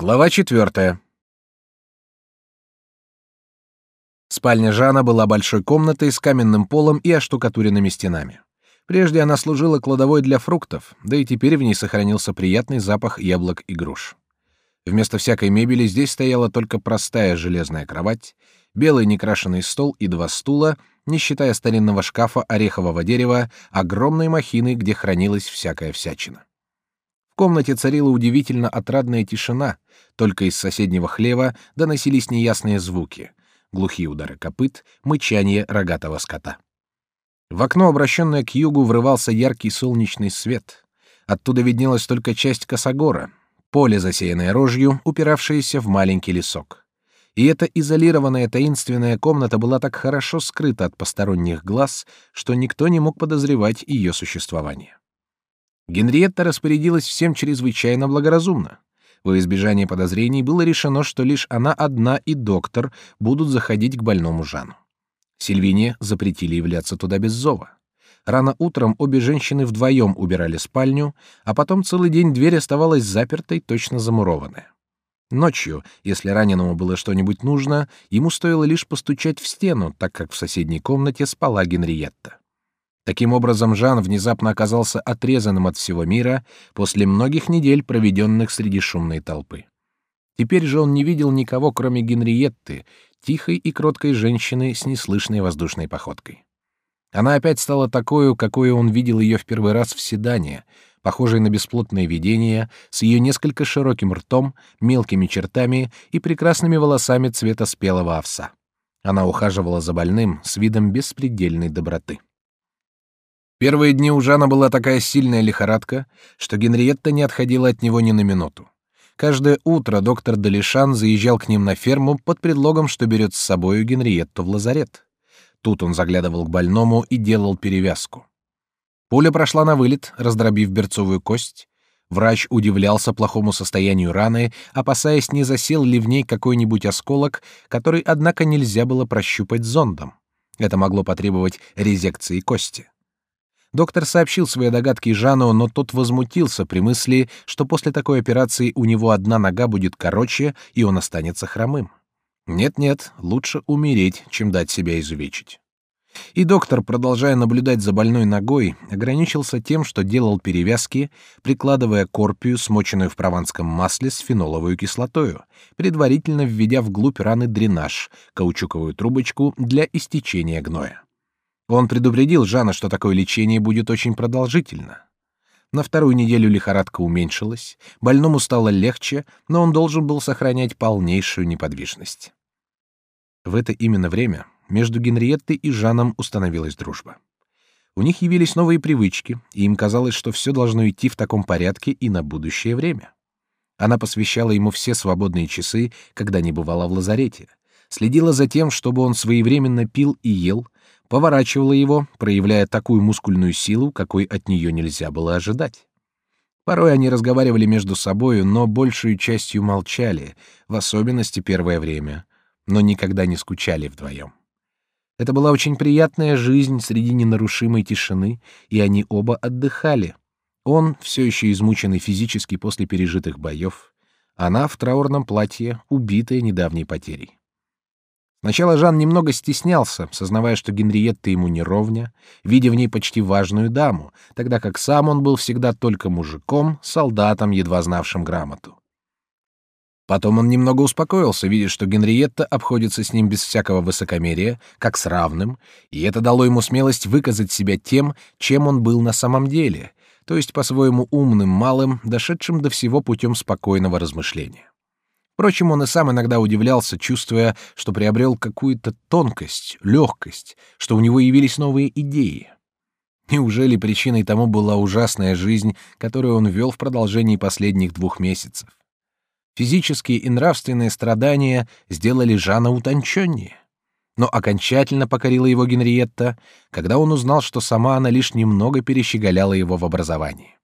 Глава четвертая. Спальня Жана была большой комнатой с каменным полом и оштукатуренными стенами. Прежде она служила кладовой для фруктов, да и теперь в ней сохранился приятный запах яблок и груш. Вместо всякой мебели здесь стояла только простая железная кровать, белый некрашенный стол и два стула, не считая старинного шкафа орехового дерева, огромной махины, где хранилась всякая всячина комнате царила удивительно отрадная тишина, только из соседнего хлева доносились неясные звуки: глухие удары копыт, мычание рогатого скота. В окно, обращенное к югу, врывался яркий солнечный свет. Оттуда виднелась только часть косогора, поле, засеянное рожью, упиравшееся в маленький лесок. И эта изолированная таинственная комната была так хорошо скрыта от посторонних глаз, что никто не мог подозревать ее существование. Генриетта распорядилась всем чрезвычайно благоразумно. Во избежание подозрений было решено, что лишь она одна и доктор будут заходить к больному Жану. Сильвине запретили являться туда без зова. Рано утром обе женщины вдвоем убирали спальню, а потом целый день дверь оставалась запертой, точно замурованная. Ночью, если раненому было что-нибудь нужно, ему стоило лишь постучать в стену, так как в соседней комнате спала Генриетта. Таким образом, Жан внезапно оказался отрезанным от всего мира после многих недель, проведенных среди шумной толпы. Теперь же он не видел никого, кроме Генриетты, тихой и кроткой женщины с неслышной воздушной походкой. Она опять стала такой, какой он видел ее в первый раз в седане, похожей на бесплотное видение, с ее несколько широким ртом, мелкими чертами и прекрасными волосами цвета спелого овса. Она ухаживала за больным с видом беспредельной доброты. Первые дни у Жана была такая сильная лихорадка, что Генриетта не отходила от него ни на минуту. Каждое утро доктор Далишан заезжал к ним на ферму под предлогом, что берет с собою Генриетту в лазарет. Тут он заглядывал к больному и делал перевязку. Пуля прошла на вылет, раздробив берцовую кость. Врач удивлялся плохому состоянию раны, опасаясь, не засел ли в ней какой-нибудь осколок, который, однако, нельзя было прощупать зондом. Это могло потребовать резекции кости. Доктор сообщил свои догадки Жану, но тот возмутился при мысли, что после такой операции у него одна нога будет короче, и он останется хромым. Нет-нет, лучше умереть, чем дать себя изувечить. И доктор, продолжая наблюдать за больной ногой, ограничился тем, что делал перевязки, прикладывая корпию, смоченную в прованском масле с феноловой кислотою, предварительно введя вглубь раны дренаж, каучуковую трубочку для истечения гноя. Он предупредил Жана, что такое лечение будет очень продолжительно. На вторую неделю лихорадка уменьшилась, больному стало легче, но он должен был сохранять полнейшую неподвижность. В это именно время между Генриеттой и Жаном установилась дружба. У них явились новые привычки, и им казалось, что все должно идти в таком порядке и на будущее время. Она посвящала ему все свободные часы, когда не бывала в лазарете, следила за тем, чтобы он своевременно пил и ел, поворачивала его, проявляя такую мускульную силу, какой от нее нельзя было ожидать. Порой они разговаривали между собою, но большую частью молчали, в особенности первое время, но никогда не скучали вдвоем. Это была очень приятная жизнь среди ненарушимой тишины, и они оба отдыхали. Он, все еще измученный физически после пережитых боев, она в траурном платье, убитая недавней потерей. Сначала Жан немного стеснялся, сознавая, что Генриетта ему не ровня, видя в ней почти важную даму, тогда как сам он был всегда только мужиком, солдатом, едва знавшим грамоту. Потом он немного успокоился, видя, что Генриетта обходится с ним без всякого высокомерия, как с равным, и это дало ему смелость выказать себя тем, чем он был на самом деле, то есть по-своему умным малым, дошедшим до всего путем спокойного размышления. Впрочем, он и сам иногда удивлялся, чувствуя, что приобрел какую-то тонкость, легкость, что у него явились новые идеи. Неужели причиной тому была ужасная жизнь, которую он вел в продолжении последних двух месяцев? Физические и нравственные страдания сделали Жана утонченнее. Но окончательно покорила его Генриетта, когда он узнал, что сама она лишь немного перещеголяла его в образовании.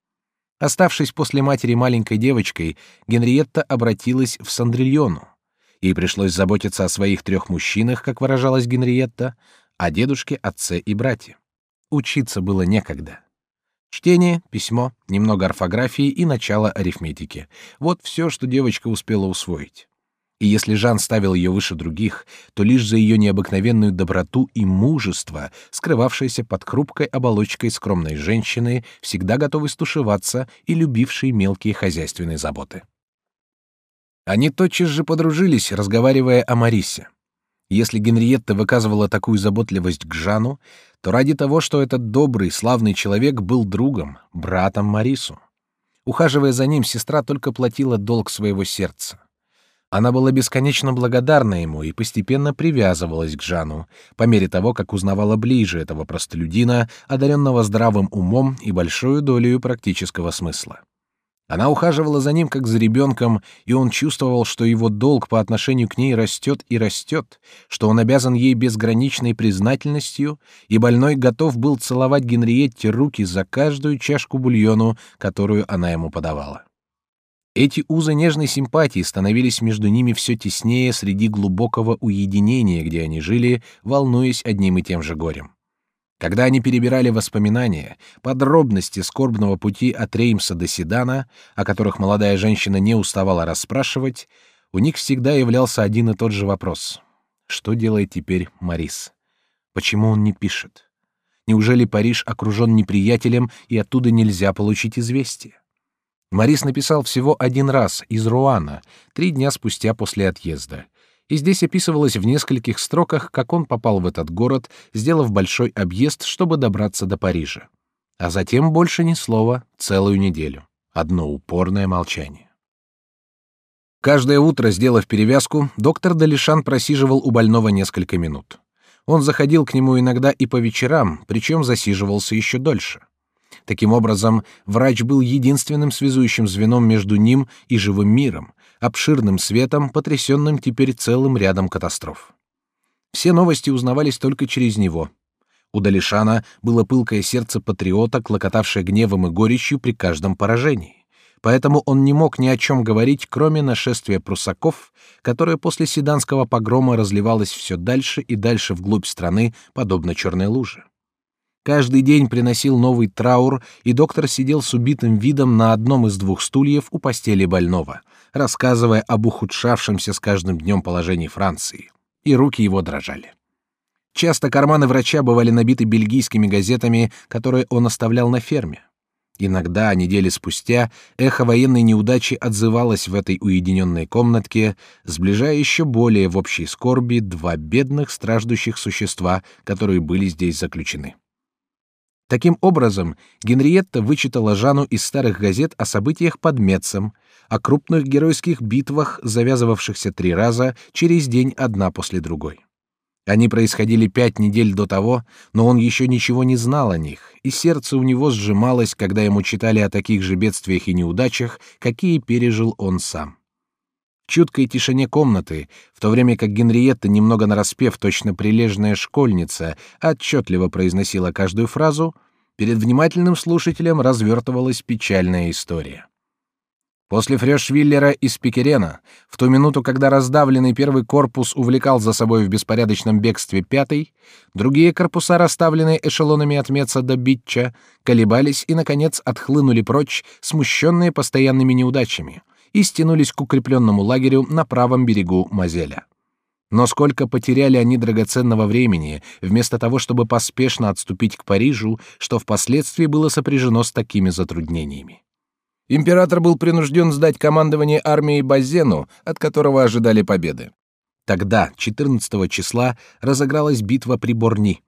Оставшись после матери маленькой девочкой, Генриетта обратилась в Сандрильону. Ей пришлось заботиться о своих трех мужчинах, как выражалась Генриетта, о дедушке, отце и брате. Учиться было некогда. Чтение, письмо, немного орфографии и начало арифметики. Вот все, что девочка успела усвоить. И если Жан ставил ее выше других, то лишь за ее необыкновенную доброту и мужество, скрывавшееся под хрупкой оболочкой скромной женщины, всегда готовой стушеваться и любившей мелкие хозяйственные заботы. Они тотчас же подружились, разговаривая о Марисе. Если Генриетта выказывала такую заботливость к Жану, то ради того, что этот добрый, славный человек был другом, братом Марису. Ухаживая за ним, сестра только платила долг своего сердца. Она была бесконечно благодарна ему и постепенно привязывалась к Жану, по мере того, как узнавала ближе этого простолюдина, одаренного здравым умом и большой долей практического смысла. Она ухаживала за ним как за ребенком, и он чувствовал, что его долг по отношению к ней растет и растет, что он обязан ей безграничной признательностью, и больной готов был целовать Генриетте руки за каждую чашку бульону, которую она ему подавала. Эти узы нежной симпатии становились между ними все теснее среди глубокого уединения, где они жили, волнуясь одним и тем же горем. Когда они перебирали воспоминания, подробности скорбного пути от Реймса до Седана, о которых молодая женщина не уставала расспрашивать, у них всегда являлся один и тот же вопрос: что делает теперь Марис? Почему он не пишет? Неужели Париж окружен неприятелем и оттуда нельзя получить известие? Марис написал всего один раз из Руана, три дня спустя после отъезда, и здесь описывалось в нескольких строках, как он попал в этот город, сделав большой объезд, чтобы добраться до Парижа. А затем больше ни слова целую неделю. Одно упорное молчание. Каждое утро, сделав перевязку, доктор Далишан просиживал у больного несколько минут. Он заходил к нему иногда и по вечерам, причем засиживался еще дольше. Таким образом, врач был единственным связующим звеном между ним и живым миром, обширным светом, потрясенным теперь целым рядом катастроф. Все новости узнавались только через него. У Далишана было пылкое сердце патриота, клокотавшее гневом и горечью при каждом поражении. Поэтому он не мог ни о чем говорить, кроме нашествия прусаков, которое после седанского погрома разливалось все дальше и дальше вглубь страны, подобно черной луже. Каждый день приносил новый траур, и доктор сидел с убитым видом на одном из двух стульев у постели больного — рассказывая об ухудшавшемся с каждым днем положении Франции, и руки его дрожали. Часто карманы врача бывали набиты бельгийскими газетами, которые он оставлял на ферме. Иногда, недели спустя, эхо военной неудачи отзывалось в этой уединенной комнатке, сближая еще более в общей скорби два бедных страждущих существа, которые были здесь заключены. Таким образом, Генриетта вычитала Жану из старых газет о событиях под Мецем, о крупных геройских битвах, завязывавшихся три раза через день одна после другой. Они происходили пять недель до того, но он еще ничего не знал о них, и сердце у него сжималось, когда ему читали о таких же бедствиях и неудачах, какие пережил он сам. Чуткой тишине комнаты, в то время как Генриетта, немного нараспев, точно прилежная школьница, отчетливо произносила каждую фразу, перед внимательным слушателем развертывалась печальная история. После Фрешвиллера из Пикерена, в ту минуту, когда раздавленный первый корпус увлекал за собой в беспорядочном бегстве пятый, другие корпуса, расставленные эшелонами от Меца до Битча, колебались и, наконец, отхлынули прочь, смущенные постоянными неудачами, и стянулись к укрепленному лагерю на правом берегу Мазеля. Но сколько потеряли они драгоценного времени, вместо того, чтобы поспешно отступить к Парижу, что впоследствии было сопряжено с такими затруднениями. Император был принужден сдать командование армией Базену, от которого ожидали победы. Тогда, 14 числа, разыгралась битва при Борни.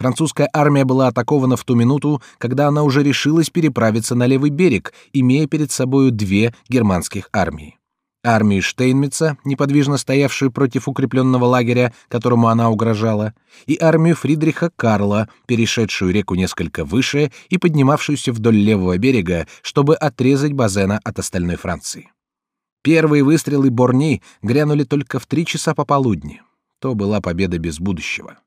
Французская армия была атакована в ту минуту, когда она уже решилась переправиться на левый берег, имея перед собою две германских армии армию Штейнмитца, неподвижно стоявшую против укрепленного лагеря, которому она угрожала, и армию Фридриха Карла, перешедшую реку несколько выше и поднимавшуюся вдоль левого берега, чтобы отрезать Базена от остальной Франции. Первые выстрелы Борни грянули только в три часа пополудни. То была победа без будущего.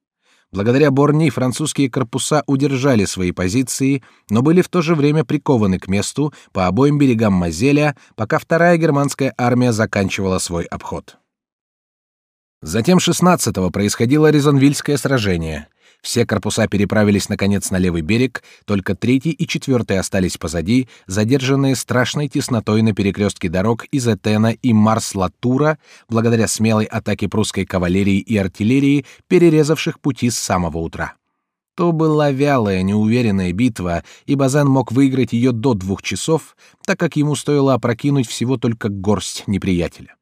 Благодаря Борни французские корпуса удержали свои позиции, но были в то же время прикованы к месту по обоим берегам Мазеля, пока вторая германская армия заканчивала свой обход. Затем 16-го происходило Резонвильское сражение. Все корпуса переправились наконец на левый берег, только третий и четвертый остались позади, задержанные страшной теснотой на перекрестке дорог из Этена и Марс-Латура, благодаря смелой атаке прусской кавалерии и артиллерии, перерезавших пути с самого утра. То была вялая, неуверенная битва, и Базен мог выиграть ее до двух часов, так как ему стоило опрокинуть всего только горсть неприятеля.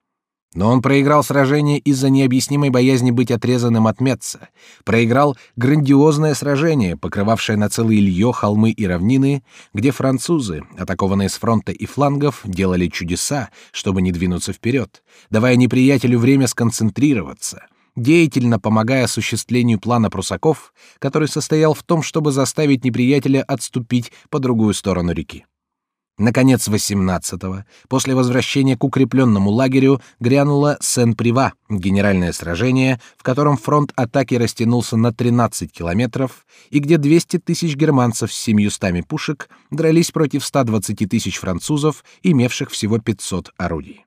Но он проиграл сражение из-за необъяснимой боязни быть отрезанным от Метца, проиграл грандиозное сражение, покрывавшее на целые лье холмы и равнины, где французы, атакованные с фронта и флангов, делали чудеса, чтобы не двинуться вперед, давая неприятелю время сконцентрироваться, деятельно помогая осуществлению плана прусаков, который состоял в том, чтобы заставить неприятеля отступить по другую сторону реки. Наконец, 18-го, после возвращения к укрепленному лагерю, грянуло Сен-Прива, генеральное сражение, в котором фронт атаки растянулся на 13 километров и где 200 тысяч германцев с 700 пушек дрались против 120 тысяч французов, имевших всего 500 орудий.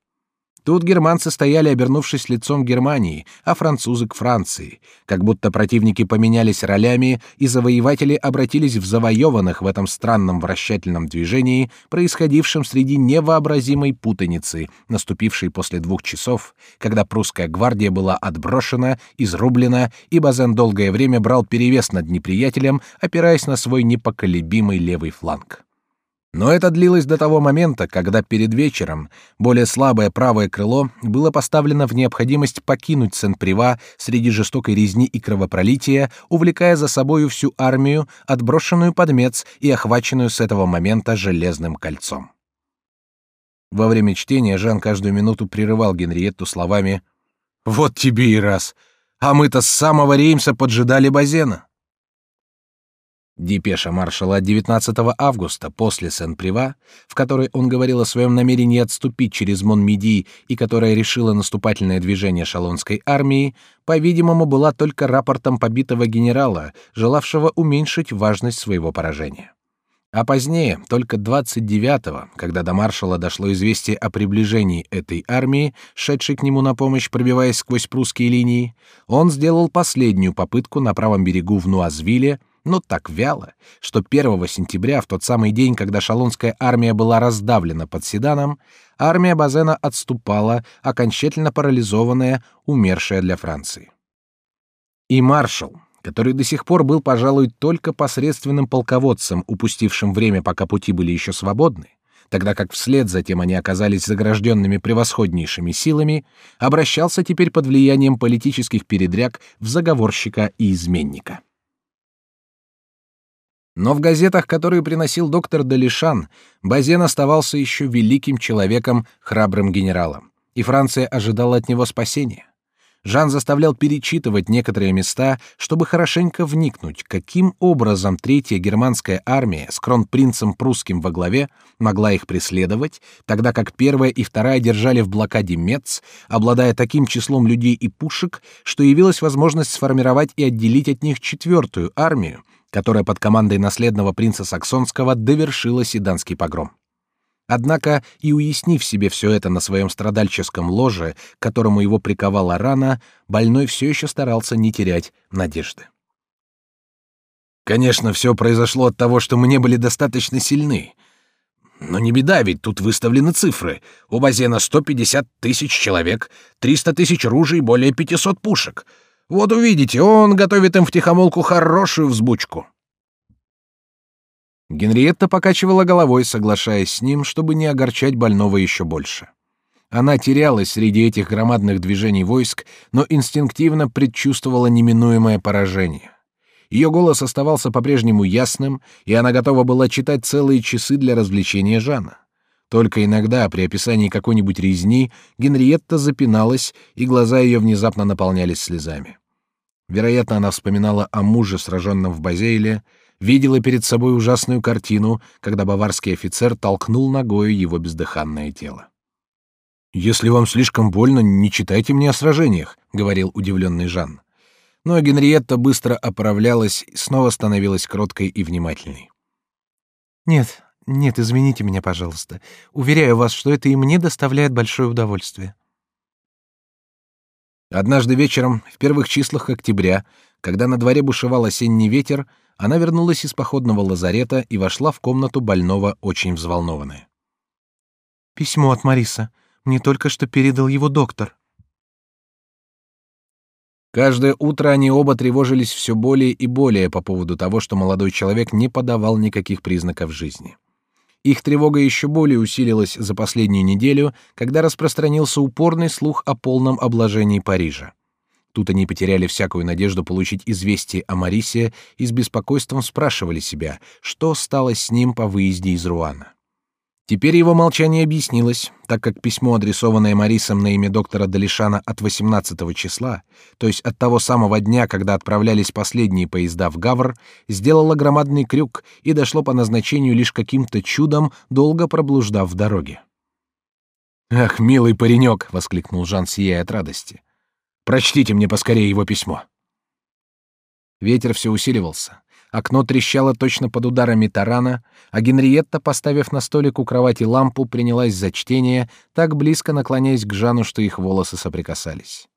Тут германцы стояли, обернувшись лицом к Германии, а французы к Франции, как будто противники поменялись ролями, и завоеватели обратились в завоеванных в этом странном вращательном движении, происходившем среди невообразимой путаницы, наступившей после двух часов, когда прусская гвардия была отброшена, изрублена, и Базен долгое время брал перевес над неприятелем, опираясь на свой непоколебимый левый фланг. Но это длилось до того момента, когда перед вечером более слабое правое крыло было поставлено в необходимость покинуть Сен-Прива среди жестокой резни и кровопролития, увлекая за собою всю армию, отброшенную под Мец и охваченную с этого момента железным кольцом. Во время чтения Жан каждую минуту прерывал Генриетту словами «Вот тебе и раз! А мы-то с самого Реймса поджидали Базена!» Депеша маршала от 19 августа после Сен-Прива, в которой он говорил о своем намерении отступить через Мон-Миди и которая решила наступательное движение шалонской армии, по-видимому, была только рапортом побитого генерала, желавшего уменьшить важность своего поражения. А позднее, только 29-го, когда до маршала дошло известие о приближении этой армии, шедшей к нему на помощь, пробиваясь сквозь прусские линии, он сделал последнюю попытку на правом берегу в Нуазвилле, но так вяло, что 1 сентября, в тот самый день, когда шалонская армия была раздавлена под Седаном, армия Базена отступала, окончательно парализованная, умершая для Франции. И маршал, который до сих пор был, пожалуй, только посредственным полководцем, упустившим время, пока пути были еще свободны, тогда как вслед за тем они оказались загражденными превосходнейшими силами, обращался теперь под влиянием политических передряг в заговорщика и изменника. Но в газетах, которые приносил доктор Далишан, Базен оставался еще великим человеком, храбрым генералом, и Франция ожидала от него спасения. Жан заставлял перечитывать некоторые места, чтобы хорошенько вникнуть, каким образом третья германская армия с кронпринцем прусским во главе могла их преследовать, тогда как первая и вторая держали в блокаде Мец, обладая таким числом людей и пушек, что явилась возможность сформировать и отделить от них четвертую армию, которая под командой наследного принца Саксонского довершила седанский погром. Однако и уяснив себе все это на своем страдальческом ложе, к которому его приковала рана, больной все еще старался не терять надежды. Конечно, все произошло от того, что мы не были достаточно сильны. Но не беда, ведь тут выставлены цифры. У Базена 150 тысяч человек, 300 тысяч ружей и более 500 пушек — вот увидите, он готовит им втихомолку хорошую взбучку. Генриетта покачивала головой, соглашаясь с ним, чтобы не огорчать больного еще больше. Она терялась среди этих громадных движений войск, но инстинктивно предчувствовала неминуемое поражение. Ее голос оставался по-прежнему ясным, и она готова была читать целые часы для развлечения Жана. Только иногда при описании какой-нибудь резни Генриетта запиналась, и глаза ее внезапно наполнялись слезами. Вероятно, она вспоминала о муже, сраженном в Базейле, видела перед собой ужасную картину, когда баварский офицер толкнул ногою его бездыханное тело. «Если вам слишком больно, не читайте мне о сражениях», — говорил удивленный Жан. Но Генриетта быстро оправлялась и снова становилась кроткой и внимательной. «Нет, нет, извините меня, пожалуйста. Уверяю вас, что это и мне доставляет большое удовольствие. Однажды вечером, в первых числах октября, Когда на дворе бушевал осенний ветер, она вернулась из походного лазарета и вошла в комнату больного очень взволнованная. Письмо от Мариса. Мне только что передал его доктор. Каждое утро они оба тревожились все более и более по поводу того, что молодой человек не подавал никаких признаков жизни. Их тревога еще более усилилась за последнюю неделю, когда распространился упорный слух о полном обложении Парижа. Тут они потеряли всякую надежду получить известие о Марисе и с беспокойством спрашивали себя, что стало с ним по выезде из Руана. Теперь его молчание объяснилось, так как письмо, адресованное Марисом на имя доктора Далишана от 18 числа, то есть от того самого дня, когда отправлялись последние поезда в Гавр, сделало громадный крюк и дошло по назначению лишь каким-то чудом, долго проблуждав в дороге. «Ах, милый паренек!» — воскликнул Жан, сияя от радости. «Прочтите мне поскорее его письмо». Ветер все усиливался. Окно трещало точно под ударами тарана, а Генриетта, поставив на столик у кровати лампу, принялась за чтение, так близко наклоняясь к Жану, что их волосы соприкасались.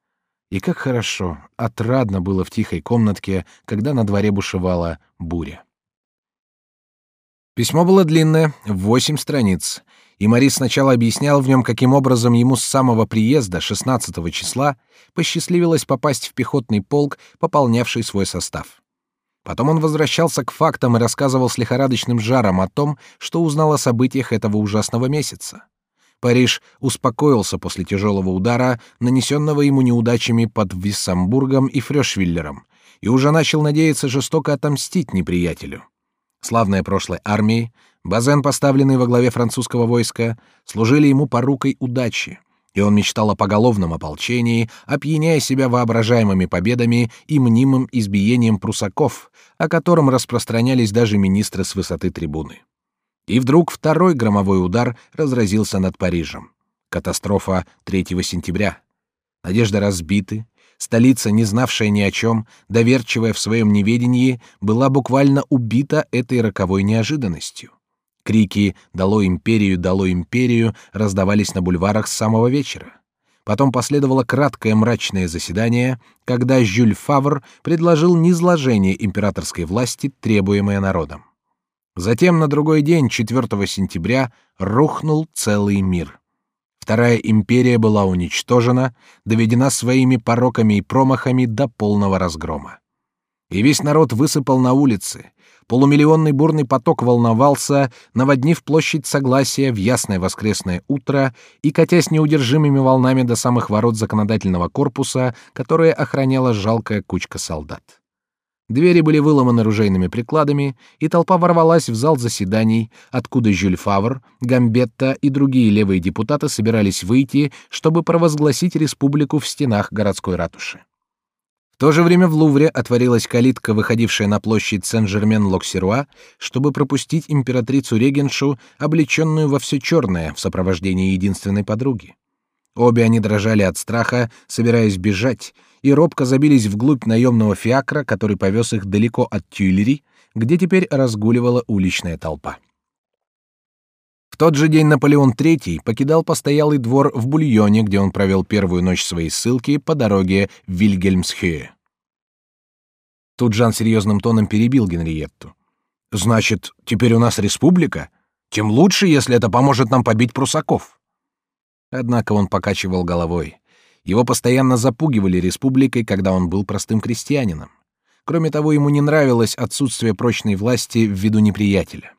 И как хорошо, отрадно было в тихой комнатке, когда на дворе бушевала буря. Письмо было длинное, в восемь страниц, и Марис сначала объяснял в нем, каким образом ему с самого приезда, 16 числа, посчастливилось попасть в пехотный полк, пополнявший свой состав. Потом он возвращался к фактам и рассказывал с лихорадочным жаром о том, что узнал о событиях этого ужасного месяца. Париж успокоился после тяжелого удара, нанесенного ему неудачами под Виссамбургом и Фрёшвиллером, и уже начал надеяться жестоко отомстить неприятелю. Славная прошлой армии, Базен, поставленный во главе французского войска, служили ему порукой удачи, и он мечтал о поголовном ополчении, опьяняя себя воображаемыми победами и мнимым избиением прусаков, о котором распространялись даже министры с высоты трибуны. И вдруг второй громовой удар разразился над Парижем. Катастрофа 3 сентября. Надежды разбиты, столица, не знавшая ни о чем, доверчивая в своем неведении, была буквально убита этой роковой неожиданностью. Крики «Дало империю! Дало империю!» раздавались на бульварах с самого вечера. Потом последовало краткое мрачное заседание, когда Жюль Фавр предложил низложение императорской власти, требуемое народом. Затем на другой день, 4 сентября, рухнул целый мир. Вторая империя была уничтожена, доведена своими пороками и промахами до полного разгрома. И весь народ высыпал на улицы, Полумиллионный бурный поток волновался, наводнив площадь Согласия в ясное воскресное утро и катясь неудержимыми волнами до самых ворот законодательного корпуса, которое охраняла жалкая кучка солдат. Двери были выломаны ружейными прикладами, и толпа ворвалась в зал заседаний, откуда Жюль Фавр, Гамбетта и другие левые депутаты собирались выйти, чтобы провозгласить республику в стенах городской ратуши. В то же время в Лувре отворилась калитка, выходившая на площадь Сен-Жермен-Локсеруа, чтобы пропустить императрицу-регеншу, облеченную во все черное, в сопровождении единственной подруги. Обе они дрожали от страха, собираясь бежать, и робко забились вглубь наемного фиакра, который повез их далеко от Тюильри, где теперь разгуливала уличная толпа. В тот же день Наполеон III покидал постоялый двор в Бульоне, где он провел первую ночь своей ссылки по дороге в Вильгельмсхёе. Тут Жан серьезным тоном перебил Генриетту. «Значит, теперь у нас республика? Тем лучше, если это поможет нам побить прусаков». Однако он покачивал головой. Его постоянно запугивали республикой, когда он был простым крестьянином. Кроме того, ему не нравилось отсутствие прочной власти в виду неприятеля.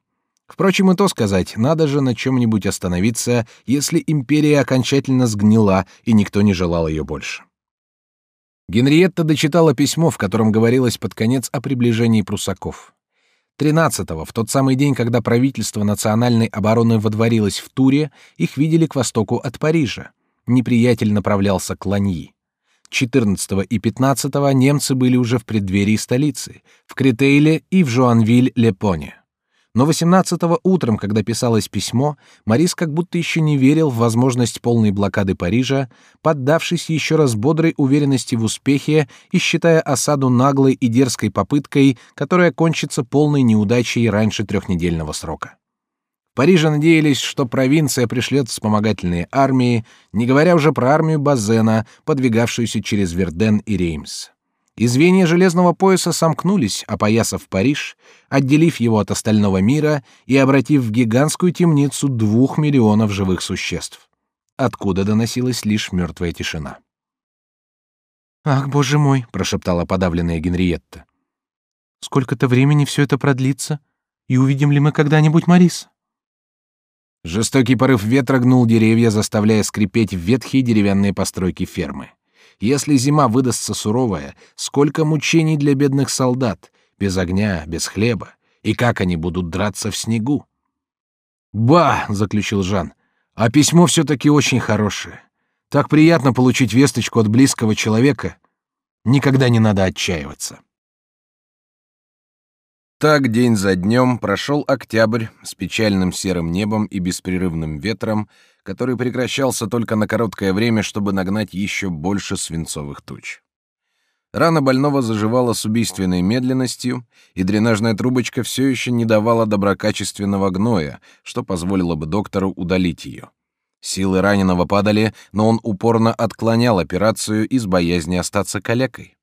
Впрочем, и то сказать, надо же на чем-нибудь остановиться, если империя окончательно сгнила и никто не желал ее больше. Генриетта дочитала письмо, в котором говорилось под конец о приближении прусаков. 13-го, в тот самый день, когда правительство национальной обороны водворилось в Туре, их видели к востоку от Парижа. Неприятель направлялся к Ланьи. 14 и 15 немцы были уже в преддверии столицы, в Кретейле и в Жуанвиль-Лепоне. Но 18-го утром, когда писалось письмо, Морис как будто еще не верил в возможность полной блокады Парижа, поддавшись еще раз бодрой уверенности в успехе и считая осаду наглой и дерзкой попыткой, которая кончится полной неудачей раньше трехнедельного срока. В Париже надеялись, что провинция пришлет вспомогательные армии, не говоря уже про армию Базена, подвигавшуюся через Верден и Реймс. И звенья железного пояса сомкнулись, опоясав Париж, отделив его от остального мира и обратив в гигантскую темницу двух миллионов живых существ, откуда доносилась лишь мертвая тишина. «Ах, боже мой!» — прошептала подавленная Генриетта. «Сколько-то времени все это продлится? И увидим ли мы когда-нибудь Марис?» Жестокий порыв ветра гнул деревья, заставляя скрипеть ветхие деревянные постройки фермы. Если зима выдастся суровая, сколько мучений для бедных солдат, без огня, без хлеба, и как они будут драться в снегу? «Ба!» — заключил Жан. «А письмо все-таки очень хорошее. Так приятно получить весточку от близкого человека. Никогда не надо отчаиваться». Так день за днем прошел октябрь с печальным серым небом и беспрерывным ветром, который прекращался только на короткое время, чтобы нагнать еще больше свинцовых туч. Рана больного заживала с убийственной медленностью, и дренажная трубочка все еще не давала доброкачественного гноя, что позволило бы доктору удалить ее. Силы раненого падали, но он упорно отклонял операцию из боязни остаться калекой.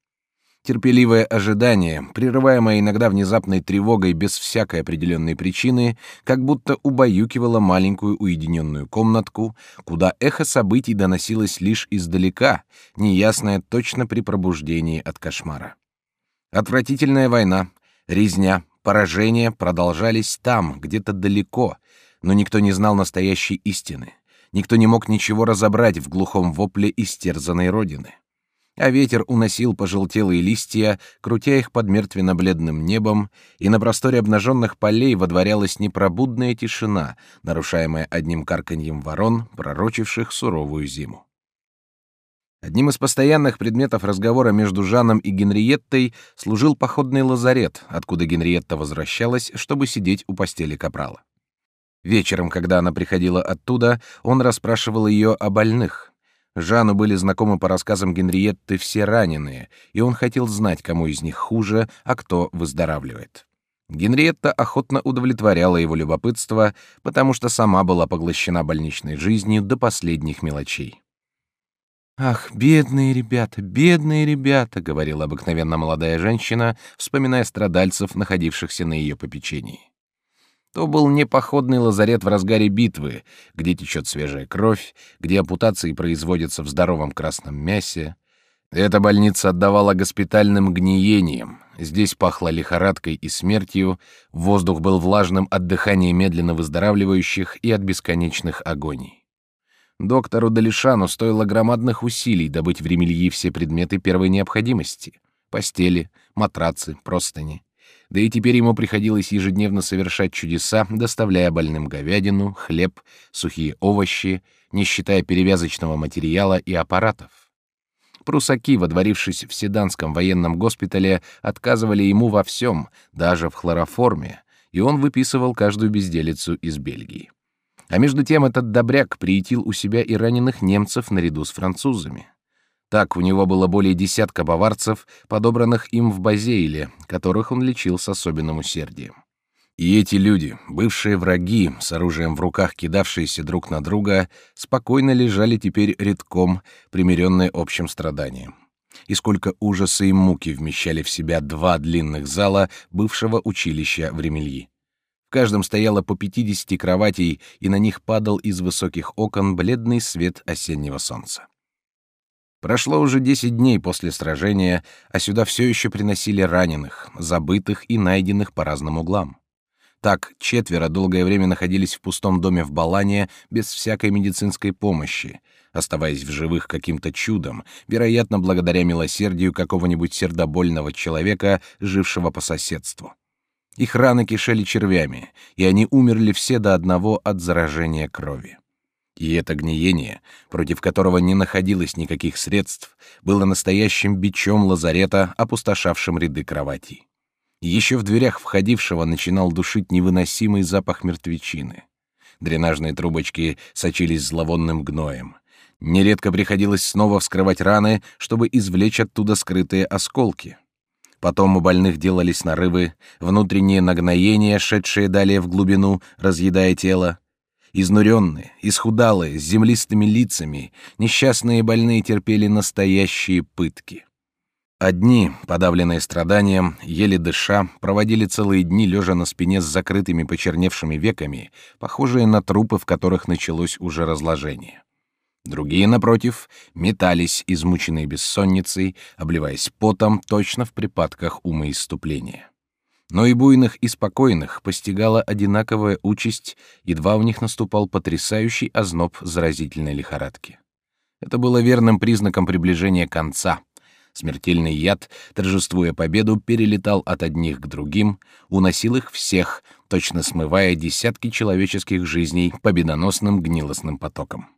Терпеливое ожидание, прерываемое иногда внезапной тревогой без всякой определенной причины, как будто убаюкивало маленькую уединенную комнатку, куда эхо событий доносилось лишь издалека, неясное точно при пробуждении от кошмара. Отвратительная война, резня, поражение продолжались там, где-то далеко, но никто не знал настоящей истины. Никто не мог ничего разобрать в глухом вопле истерзанной родины а ветер уносил пожелтелые листья, крутя их под мертвенно-бледным небом, и на просторе обнаженных полей водворялась непробудная тишина, нарушаемая одним карканьем ворон, пророчивших суровую зиму. Одним из постоянных предметов разговора между Жаном и Генриеттой служил походный лазарет, откуда Генриетта возвращалась, чтобы сидеть у постели капрала. Вечером, когда она приходила оттуда, он расспрашивал ее о больных — Жану были знакомы по рассказам Генриетты все раненые, и он хотел знать, кому из них хуже, а кто выздоравливает. Генриетта охотно удовлетворяла его любопытство, потому что сама была поглощена больничной жизнью до последних мелочей. «Ах, бедные ребята, бедные ребята», — говорила обыкновенно молодая женщина, вспоминая страдальцев, находившихся на ее попечении. То был не походный лазарет в разгаре битвы, где течет свежая кровь, где ампутации производятся в здоровом красном мясе. Эта больница отдавала госпитальным гниением. Здесь пахло лихорадкой и смертью, воздух был влажным от дыхания медленно выздоравливающих и от бесконечных агоний. Доктору Далишану стоило громадных усилий добыть в Ремельи все предметы первой необходимости — постели, матрацы, простыни да и теперь ему приходилось ежедневно совершать чудеса, доставляя больным говядину, хлеб, сухие овощи, не считая перевязочного материала и аппаратов. Прусаки, водворившись в Седанском военном госпитале, отказывали ему во всем, даже в хлороформе, и он выписывал каждую безделицу из Бельгии. А между тем этот добряк приютил у себя и раненых немцев наряду с французами. Так у него было более десятка баварцев, подобранных им в Базеиле, которых он лечил с особенным усердием. И эти люди, бывшие враги, с оружием в руках кидавшиеся друг на друга, спокойно лежали теперь редком, примиренные общим страданием. И сколько ужаса и муки вмещали в себя два длинных зала бывшего училища в Ремельи. В каждом стояло по пятидесяти кроватей, и на них падал из высоких окон бледный свет осеннего солнца. Прошло уже десять дней после сражения, а сюда все еще приносили раненых, забытых и найденных по разным углам. Так четверо долгое время находились в пустом доме в Балане без всякой медицинской помощи, оставаясь в живых каким-то чудом, вероятно, благодаря милосердию какого-нибудь сердобольного человека, жившего по соседству. Их раны кишели червями, и они умерли все до одного от заражения крови. И это гниение, против которого не находилось никаких средств, было настоящим бичом лазарета, опустошавшим ряды кроватей. Еще в дверях входившего начинал душить невыносимый запах мертвечины. Дренажные трубочки сочились зловонным гноем. Нередко приходилось снова вскрывать раны, чтобы извлечь оттуда скрытые осколки. Потом у больных делались нарывы, внутренние нагноения, шедшие далее в глубину, разъедая тело, Изнуренные, исхудалые, с землистыми лицами, несчастные больные терпели настоящие пытки. Одни, подавленные страданием, еле дыша, проводили целые дни лежа на спине с закрытыми почерневшими веками, похожие на трупы, в которых началось уже разложение. Другие, напротив, метались, измученные бессонницей, обливаясь потом, точно в припадках умоиступления. Но и буйных, и спокойных постигала одинаковая участь, едва у них наступал потрясающий озноб заразительной лихорадки. Это было верным признаком приближения конца. Смертельный яд, торжествуя победу, перелетал от одних к другим, уносил их всех, точно смывая десятки человеческих жизней победоносным гнилостным потоком.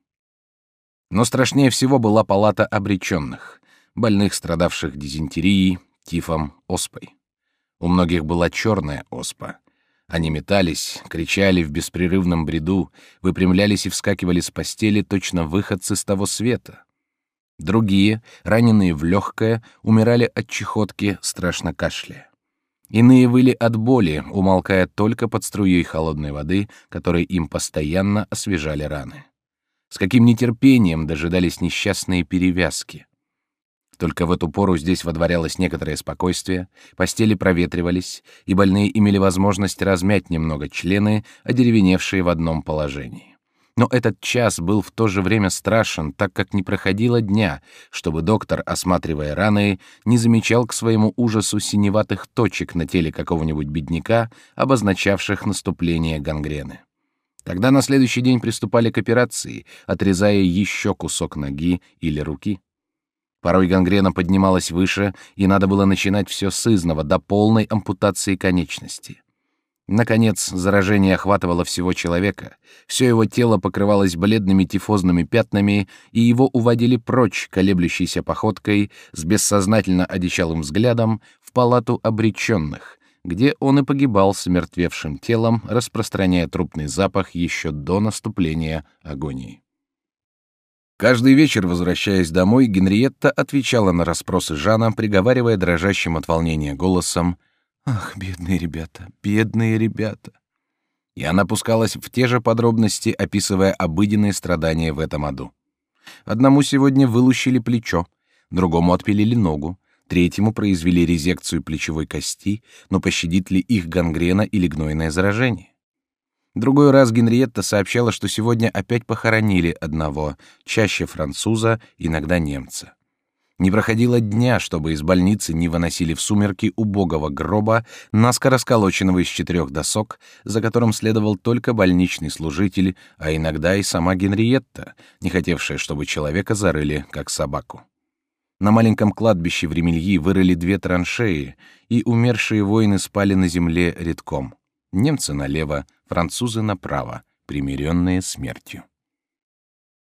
Но страшнее всего была палата обреченных, больных, страдавших дизентерией, тифом, оспой. У многих была черная оспа. Они метались, кричали в беспрерывном бреду, выпрямлялись и вскакивали с постели точно выходцы с того света. Другие, раненые в легкое, умирали от чехотки, страшно кашляя. Иные выли от боли, умолкая только под струей холодной воды, которой им постоянно освежали раны. С каким нетерпением дожидались несчастные перевязки. Только в эту пору здесь водворялось некоторое спокойствие, постели проветривались, и больные имели возможность размять немного члены, одеревеневшие в одном положении. Но этот час был в то же время страшен, так как не проходило дня, чтобы доктор, осматривая раны, не замечал к своему ужасу синеватых точек на теле какого-нибудь бедняка, обозначавших наступление гангрены. Тогда на следующий день приступали к операции, отрезая еще кусок ноги или руки. Порой гангрена поднималась выше, и надо было начинать все с изного до полной ампутации конечности. Наконец, заражение охватывало всего человека, все его тело покрывалось бледными тифозными пятнами, и его уводили прочь, колеблющейся походкой, с бессознательно одичалым взглядом, в палату обреченных, где он и погибал с мертвевшим телом, распространяя трупный запах еще до наступления агонии. Каждый вечер, возвращаясь домой, Генриетта отвечала на расспросы Жана, приговаривая дрожащим от волнения голосом «Ах, бедные ребята, бедные ребята!» И она пускалась в те же подробности, описывая обыденные страдания в этом аду. Одному сегодня вылущили плечо, другому отпилили ногу, третьему произвели резекцию плечевой кости, но пощадит ли их гангрена или гнойное заражение? Другой раз Генриетта сообщала, что сегодня опять похоронили одного, чаще француза, иногда немца. Не проходило дня, чтобы из больницы не выносили в сумерки убогого гроба, наскоро сколоченного из четырех досок, за которым следовал только больничный служитель, а иногда и сама Генриетта, не хотевшая, чтобы человека зарыли, как собаку. На маленьком кладбище в Ремельи вырыли две траншеи, и умершие воины спали на земле редком. Немцы налево, французы направо, примиренные смертью.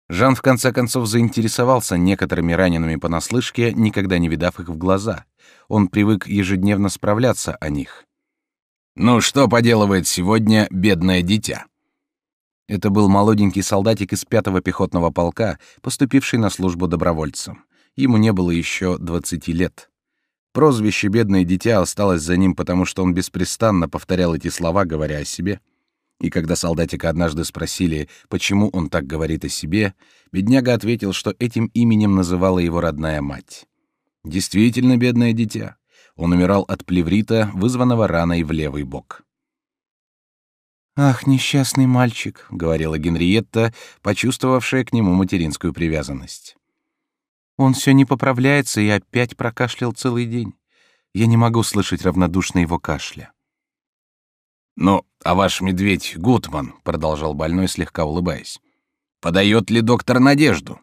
Жан в конце концов заинтересовался некоторыми ранеными понаслышке, никогда не видав их в глаза. Он привык ежедневно справляться о них. «Ну что поделывает сегодня бедное дитя?» Это был молоденький солдатик из пятого пехотного полка, поступивший на службу добровольцем. Ему не было еще двадцати лет. Прозвище «бедное дитя» осталось за ним, потому что он беспрестанно повторял эти слова, говоря о себе. И когда солдатика однажды спросили, почему он так говорит о себе, бедняга ответил, что этим именем называла его родная мать. Действительно бедное дитя. Он умирал от плеврита, вызванного раной в левый бок. «Ах, несчастный мальчик», — говорила Генриетта, почувствовавшая к нему материнскую привязанность. Он все не поправляется и опять прокашлял целый день. Я не могу слышать равнодушно его кашля. «Ну, а ваш медведь Гутман», — продолжал больной, слегка улыбаясь, — «подает ли доктор надежду?»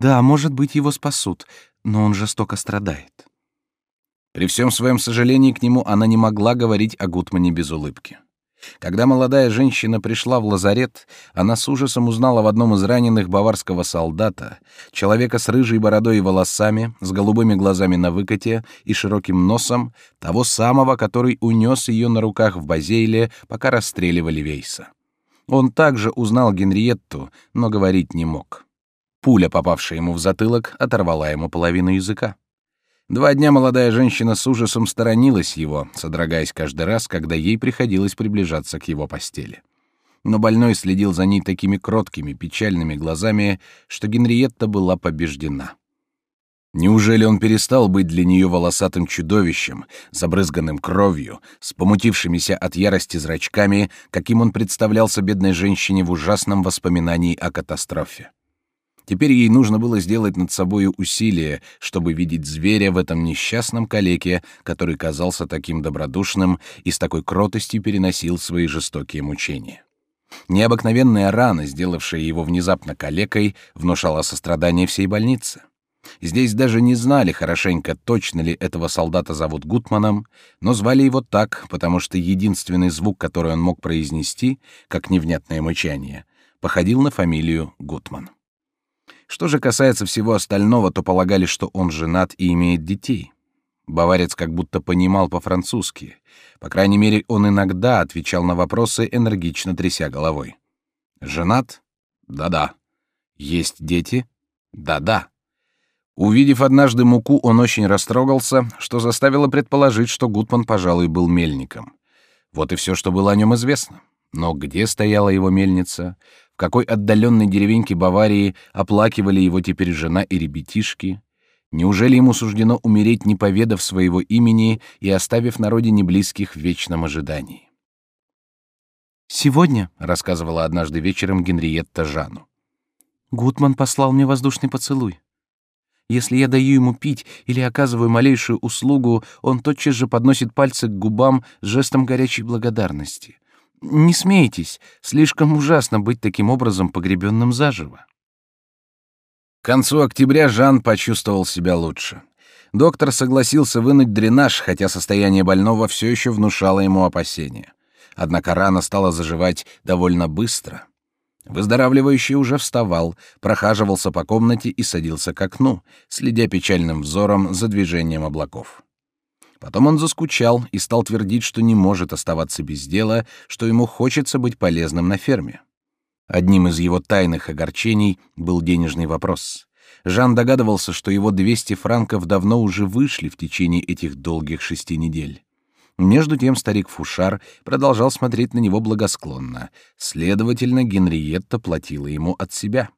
«Да, может быть, его спасут, но он жестоко страдает». При всем своем сожалении к нему она не могла говорить о Гутмане без улыбки. Когда молодая женщина пришла в лазарет, она с ужасом узнала в одном из раненых баварского солдата, человека с рыжей бородой и волосами, с голубыми глазами на выкате и широким носом, того самого, который унес ее на руках в Базейле, пока расстреливали Вейса. Он также узнал Генриетту, но говорить не мог. Пуля, попавшая ему в затылок, оторвала ему половину языка. Два дня молодая женщина с ужасом сторонилась его, содрогаясь каждый раз, когда ей приходилось приближаться к его постели. Но больной следил за ней такими кроткими, печальными глазами, что Генриетта была побеждена. Неужели он перестал быть для нее волосатым чудовищем, забрызганным кровью, с помутившимися от ярости зрачками, каким он представлялся бедной женщине в ужасном воспоминании о катастрофе? Теперь ей нужно было сделать над собою усилие, чтобы видеть зверя в этом несчастном калеке, который казался таким добродушным и с такой кротостью переносил свои жестокие мучения. Необыкновенная рана, сделавшая его внезапно калекой, внушала сострадание всей больнице. Здесь даже не знали хорошенько, точно ли этого солдата зовут Гутманом, но звали его так, потому что единственный звук, который он мог произнести, как невнятное мычание, походил на фамилию Гутман. Что же касается всего остального, то полагали, что он женат и имеет детей. Баварец как будто понимал по-французски. По крайней мере, он иногда отвечал на вопросы, энергично тряся головой. «Женат? Да-да. Есть дети? Да-да». Увидев однажды муку, он очень растрогался, что заставило предположить, что Гутман, пожалуй, был мельником. Вот и все, что было о нем известно. Но где стояла его мельница? Какой отдаленной деревеньке Баварии оплакивали его теперь жена и ребятишки? Неужели ему суждено умереть, не поведав своего имени и оставив на родине близких в вечном ожидании? «Сегодня», — рассказывала однажды вечером Генриетта Жану, — «Гутман послал мне воздушный поцелуй. Если я даю ему пить или оказываю малейшую услугу, он тотчас же подносит пальцы к губам жестом горячей благодарности. Не смейтесь, слишком ужасно быть таким образом погребенным заживо. К концу октября Жан почувствовал себя лучше. Доктор согласился вынуть дренаж, хотя состояние больного все еще внушало ему опасения. Однако рана стала заживать довольно быстро. Выздоравливающий уже вставал, прохаживался по комнате и садился к окну, следя печальным взором за движением облаков. Потом он заскучал и стал твердить, что не может оставаться без дела, что ему хочется быть полезным на ферме. Одним из его тайных огорчений был денежный вопрос. Жан догадывался, что его 200 франков давно уже вышли в течение этих долгих шести недель. Между тем старик Фушар продолжал смотреть на него благосклонно. Следовательно, Генриетта платила ему от себя.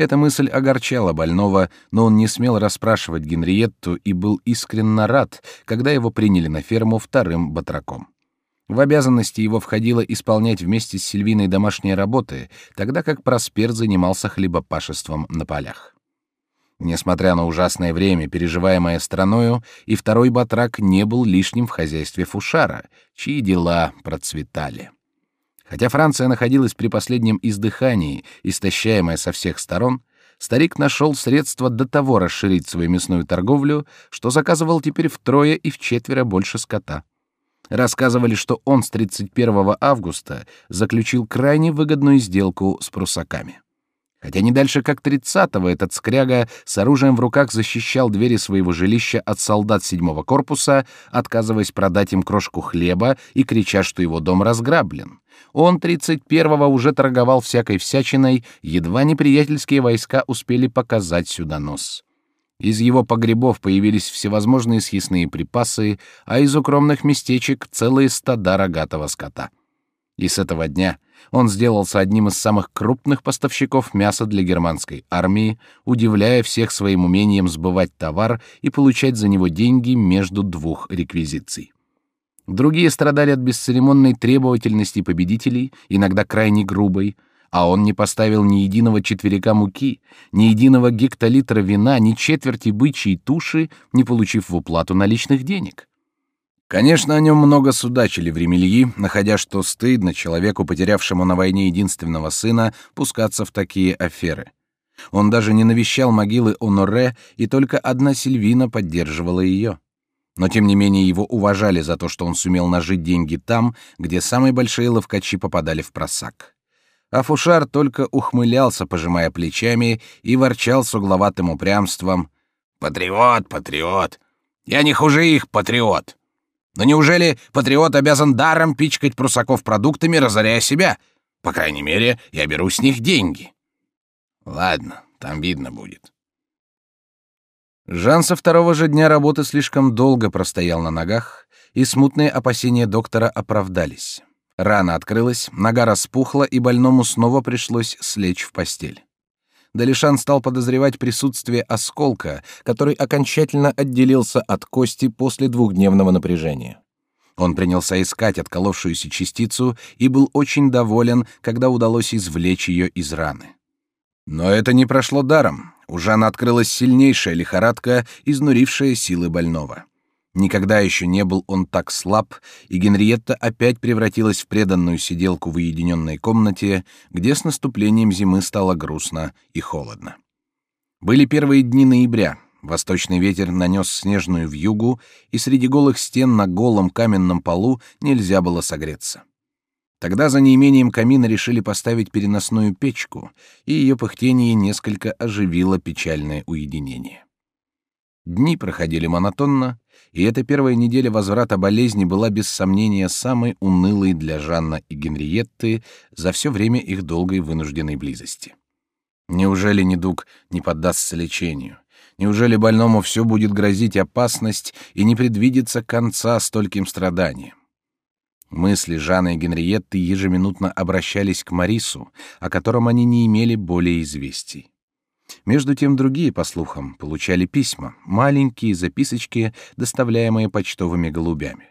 Эта мысль огорчала больного, но он не смел расспрашивать Генриетту и был искренне рад, когда его приняли на ферму вторым батраком. В обязанности его входило исполнять вместе с Сильвиной домашние работы, тогда как Проспер занимался хлебопашеством на полях. Несмотря на ужасное время, переживаемое страною, и второй батрак не был лишним в хозяйстве Фушара, чьи дела процветали. Хотя Франция находилась при последнем издыхании, истощаемая со всех сторон, старик нашел средства до того расширить свою мясную торговлю, что заказывал теперь втрое и вчетверо больше скота. Рассказывали, что он с 31 августа заключил крайне выгодную сделку с прусаками. Хотя не дальше как тридцатого этот скряга с оружием в руках защищал двери своего жилища от солдат седьмого корпуса, отказываясь продать им крошку хлеба и крича, что его дом разграблен. Он тридцать первого уже торговал всякой всячиной, едва неприятельские войска успели показать сюда нос. Из его погребов появились всевозможные съестные припасы, а из укромных местечек целые стада рогатого скота. И с этого дня — он сделался одним из самых крупных поставщиков мяса для германской армии, удивляя всех своим умением сбывать товар и получать за него деньги между двух реквизиций. Другие страдали от бесцеремонной требовательности победителей, иногда крайне грубой, а он не поставил ни единого четверика муки, ни единого гектолитра вина, ни четверти бычьей туши, не получив в уплату наличных денег. Конечно, о нем много судачили в Ремельи, находя, что стыдно человеку, потерявшему на войне единственного сына, пускаться в такие аферы. Он даже не навещал могилы Оноре, и только одна Сильвина поддерживала ее. Но тем не менее его уважали за то, что он сумел нажить деньги там, где самые большие ловкачи попадали в просак. А Фушар только ухмылялся, пожимая плечами, и ворчал с угловатым упрямством. «Патриот, патриот! Я не хуже их, патриот!» Но неужели патриот обязан даром пичкать прусаков продуктами, разоряя себя? По крайней мере, я беру с них деньги. Ладно, там видно будет. Жан со второго же дня работы слишком долго простоял на ногах, и смутные опасения доктора оправдались. Рана открылась, нога распухла, и больному снова пришлось слечь в постель. Далишан стал подозревать присутствие осколка, который окончательно отделился от кости после двухдневного напряжения. Он принялся искать отколовшуюся частицу и был очень доволен, когда удалось извлечь ее из раны. Но это не прошло даром. У Жана открылась сильнейшая лихорадка, изнурившая силы больного. Никогда еще не был он так слаб, и Генриетта опять превратилась в преданную сиделку в уединенной комнате, где с наступлением зимы стало грустно и холодно. Были первые дни ноября. Восточный ветер нанес снежную вьюгу, и среди голых стен на голом каменном полу нельзя было согреться. Тогда за неимением камина решили поставить переносную печку, и ее пыхтение несколько оживило печальное уединение. Дни проходили монотонно, и эта первая неделя возврата болезни была без сомнения самой унылой для Жанна и Генриетты за все время их долгой вынужденной близости. Неужели недуг не поддастся лечению? Неужели больному все будет грозить опасность и не предвидится конца стольким страданиям? Мысли Жанны и Генриетты ежеминутно обращались к Марису, о котором они не имели более известий. Между тем другие, по слухам, получали письма, маленькие записочки, доставляемые почтовыми голубями.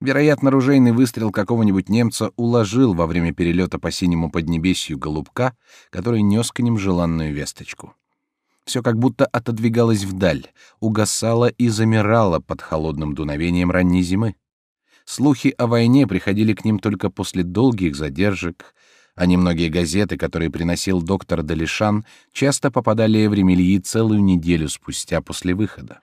Вероятно, ружейный выстрел какого-нибудь немца уложил во время перелета по синему поднебесью голубка, который нес к ним желанную весточку. Все как будто отодвигалось вдаль, угасало и замирало под холодным дуновением ранней зимы. Слухи о войне приходили к ним только после долгих задержек, а немногие газеты, которые приносил доктор Далишан, часто попадали в Ремельи целую неделю спустя после выхода.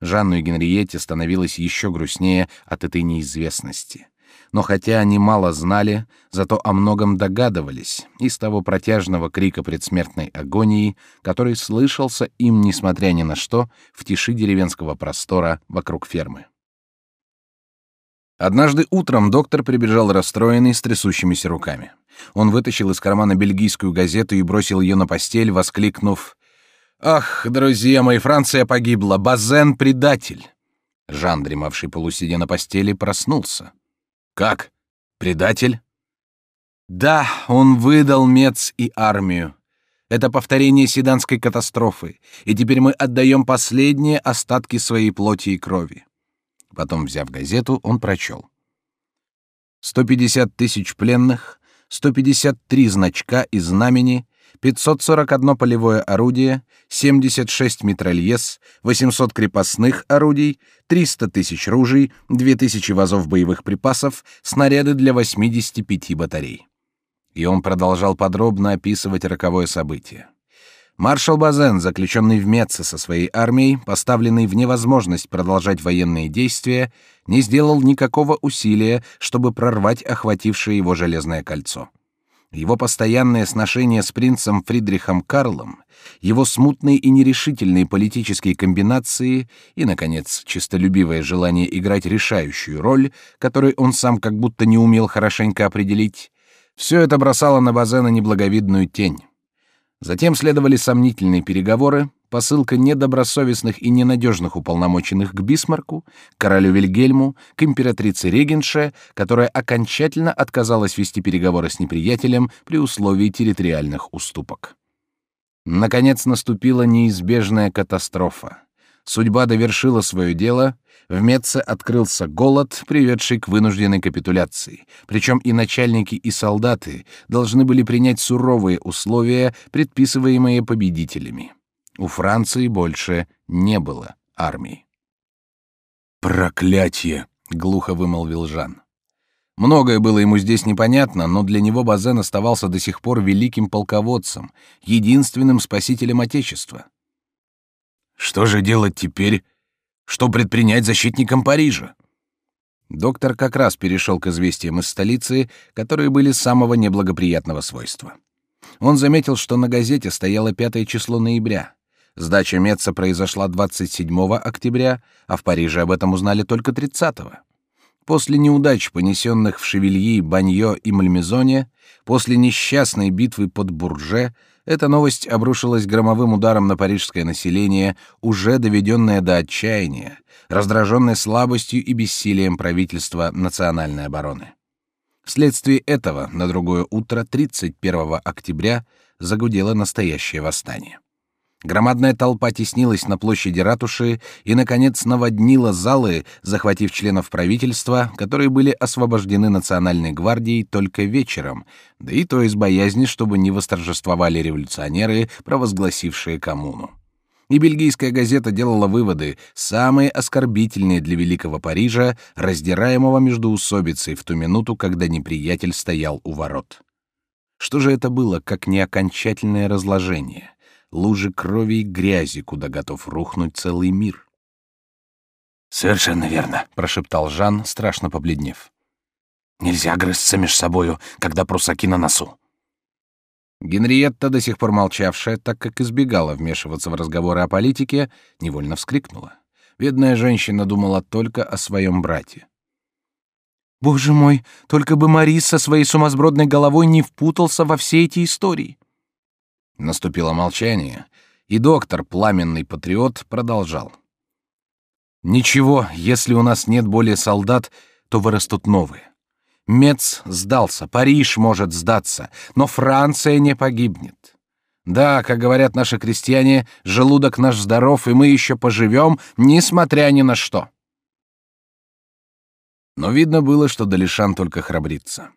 Жанну и Генриетте становилось еще грустнее от этой неизвестности. Но хотя они мало знали, зато о многом догадывались из того протяжного крика предсмертной агонии, который слышался им, несмотря ни на что, в тиши деревенского простора вокруг фермы. Однажды утром доктор прибежал расстроенный с трясущимися руками. Он вытащил из кармана бельгийскую газету и бросил ее на постель, воскликнув «Ах, друзья мои, Франция погибла! Базен — предатель!» Жан, дремавший полусидя на постели, проснулся. «Как? Предатель?» «Да, он выдал Мец и армию. Это повторение седанской катастрофы, и теперь мы отдаем последние остатки своей плоти и крови». Потом, взяв газету, он прочел. «150 тысяч пленных, 153 значка и знамени, 541 полевое орудие, 76 митральез, 800 крепостных орудий, 300 тысяч ружей, 2000 вазов боевых припасов, снаряды для 85 батарей. И он продолжал подробно описывать роковое событие. Маршал Базен, заключенный в Меце со своей армией, поставленный в невозможность продолжать военные действия, не сделал никакого усилия, чтобы прорвать охватившее его железное кольцо. Его постоянное сношение с принцем Фридрихом Карлом, его смутные и нерешительные политические комбинации и, наконец, честолюбивое желание играть решающую роль, которую он сам как будто не умел хорошенько определить, все это бросало на Базена неблаговидную тень. Затем следовали сомнительные переговоры, посылка недобросовестных и ненадежных уполномоченных к Бисмарку, королю Вильгельму, к императрице Регенше, которая окончательно отказалась вести переговоры с неприятелем при условии территориальных уступок. Наконец наступила неизбежная катастрофа. Судьба довершила свое дело, в Меце открылся голод, приведший к вынужденной капитуляции. Причем и начальники, и солдаты должны были принять суровые условия, предписываемые победителями. У Франции больше не было армии. «Проклятие!» — глухо вымолвил Жан. Многое было ему здесь непонятно, но для него Базен оставался до сих пор великим полководцем, единственным спасителем Отечества. Что же делать теперь? Что предпринять защитникам Парижа? Доктор как раз перешел к известиям из столицы, которые были самого неблагоприятного свойства. Он заметил, что на газете стояло пятое число ноября. Сдача Меца произошла 27 октября, а в Париже об этом узнали только 30 -го. После неудач, понесенных в Шевильи, Баньо и Мальмезоне, после несчастной битвы под Бурже, эта новость обрушилась громовым ударом на парижское население, уже доведенное до отчаяния, раздраженное слабостью и бессилием правительства национальной обороны. Вследствие этого на другое утро, 31 октября, загудело настоящее восстание. Громадная толпа теснилась на площади ратуши и, наконец, наводнила залы, захватив членов правительства, которые были освобождены Национальной гвардией только вечером, да и то из боязни, чтобы не восторжествовали революционеры, провозгласившие коммуну. И бельгийская газета делала выводы, самые оскорбительные для Великого Парижа, раздираемого между усобицей в ту минуту, когда неприятель стоял у ворот. Что же это было, как не окончательное разложение — лужи крови и грязи, куда готов рухнуть целый мир. «Совершенно верно», — прошептал Жан, страшно побледнев. «Нельзя грызться меж собою, когда прусаки на носу». Генриетта, до сих пор молчавшая, так как избегала вмешиваться в разговоры о политике, невольно вскрикнула. Бедная женщина думала только о своем брате. «Боже мой, только бы Марис со своей сумасбродной головой не впутался во все эти истории!» Наступило молчание, и доктор, пламенный патриот, продолжал. «Ничего, если у нас нет более солдат, то вырастут новые. Мец сдался, Париж может сдаться, но Франция не погибнет. Да, как говорят наши крестьяне, желудок наш здоров, и мы еще поживем, несмотря ни на что». Но видно было, что Далишан только храбрится.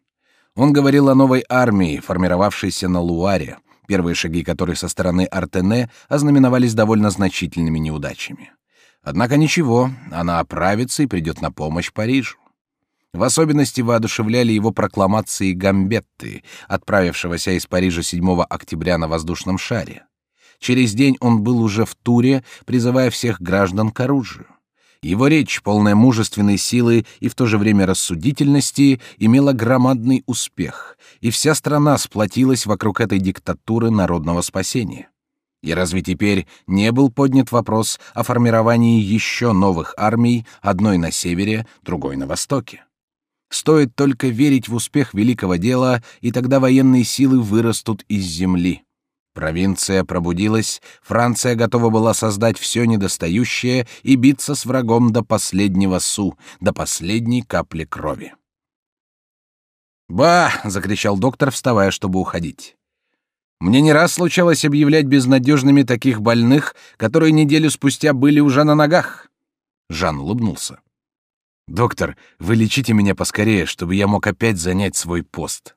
Он говорил о новой армии, формировавшейся на Луаре, первые шаги которой со стороны Артене ознаменовались довольно значительными неудачами. Однако ничего, она оправится и придет на помощь Парижу. В особенности воодушевляли его прокламации Гамбетты, отправившегося из Парижа 7 октября на воздушном шаре. Через день он был уже в Туре, призывая всех граждан к оружию. Его речь, полная мужественной силы и в то же время рассудительности, имела громадный успех, и вся страна сплотилась вокруг этой диктатуры народного спасения. И разве теперь не был поднят вопрос о формировании еще новых армий, одной на севере, другой на востоке? Стоит только верить в успех великого дела, и тогда военные силы вырастут из земли. Провинция пробудилась, Франция готова была создать все недостающее и биться с врагом до последнего су, до последней капли крови. «Ба!» — закричал доктор, вставая, чтобы уходить. «Мне не раз случалось объявлять безнадежными таких больных, которые неделю спустя были уже на ногах». Жан улыбнулся. «Доктор, вы лечите меня поскорее, чтобы я мог опять занять свой пост».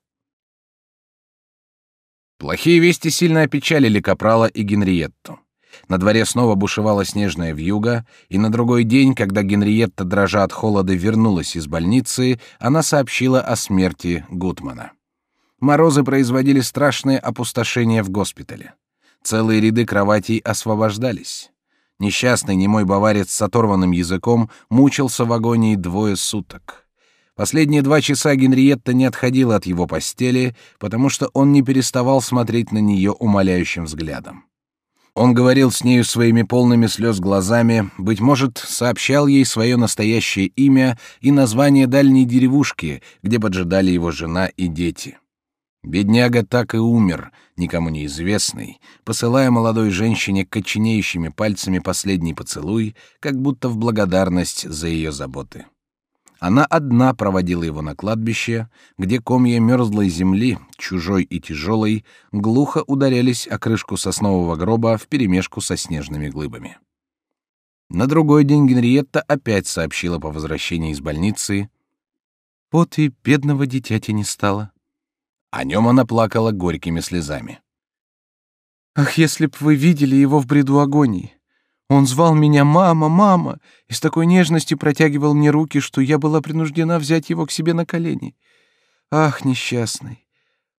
Плохие вести сильно опечалили Капрала и Генриетту. На дворе снова бушевала снежная вьюга, и на другой день, когда Генриетта, дрожа от холода, вернулась из больницы, она сообщила о смерти Гутмана. Морозы производили страшные опустошения в госпитале. Целые ряды кроватей освобождались. Несчастный немой баварец с оторванным языком мучился в агонии двое суток. Последние два часа Генриетта не отходила от его постели, потому что он не переставал смотреть на нее умоляющим взглядом. Он говорил с нею своими полными слез глазами, быть может, сообщал ей свое настоящее имя и название дальней деревушки, где поджидали его жена и дети. Бедняга так и умер, никому неизвестный, посылая молодой женщине коченеющими пальцами последний поцелуй, как будто в благодарность за ее заботы. Она одна проводила его на кладбище, где комья мерзлой земли, чужой и тяжелой, глухо ударялись о крышку соснового гроба вперемешку со снежными глыбами. На другой день Генриетта опять сообщила по возвращении из больницы. «Вот и бедного дитяти не стало». О нем она плакала горькими слезами. «Ах, если б вы видели его в бреду агонии! Он звал меня «мама, мама» и с такой нежностью протягивал мне руки, что я была принуждена взять его к себе на колени. Ах, несчастный!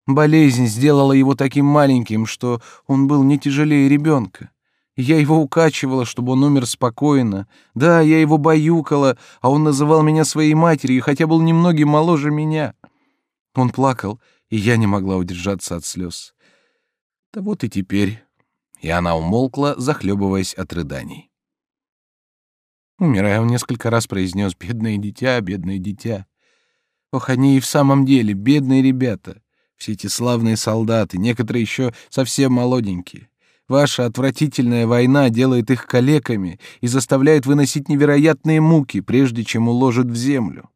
Болезнь сделала его таким маленьким, что он был не тяжелее ребенка. Я его укачивала, чтобы он умер спокойно. Да, я его баюкала, а он называл меня своей матерью, хотя был немногим моложе меня. Он плакал, и я не могла удержаться от слез. Да вот и теперь и она умолкла, захлебываясь от рыданий. Умирая, он несколько раз произнес «бедное дитя, бедное дитя». Ох, они и в самом деле бедные ребята. Все эти славные солдаты, некоторые еще совсем молоденькие. Ваша отвратительная война делает их калеками и заставляет выносить невероятные муки, прежде чем уложит в землю.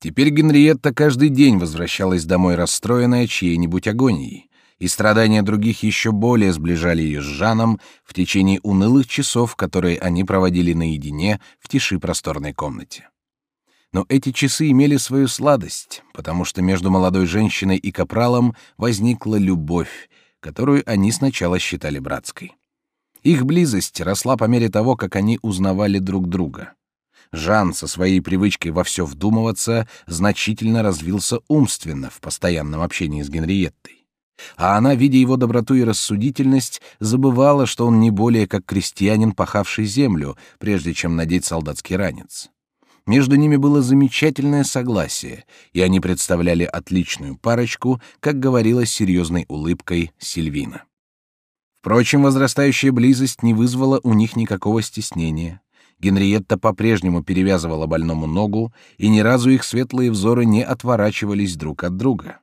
Теперь Генриетта каждый день возвращалась домой расстроенная чьей-нибудь агонией и страдания других еще более сближали ее с Жаном в течение унылых часов, которые они проводили наедине в тиши просторной комнате. Но эти часы имели свою сладость, потому что между молодой женщиной и капралом возникла любовь, которую они сначала считали братской. Их близость росла по мере того, как они узнавали друг друга. Жан со своей привычкой во все вдумываться значительно развился умственно в постоянном общении с Генриеттой. А она, видя его доброту и рассудительность, забывала, что он не более как крестьянин, пахавший землю, прежде чем надеть солдатский ранец. Между ними было замечательное согласие, и они представляли отличную парочку, как говорила с серьезной улыбкой Сильвина. Впрочем, возрастающая близость не вызвала у них никакого стеснения. Генриетта по-прежнему перевязывала больному ногу, и ни разу их светлые взоры не отворачивались друг от друга.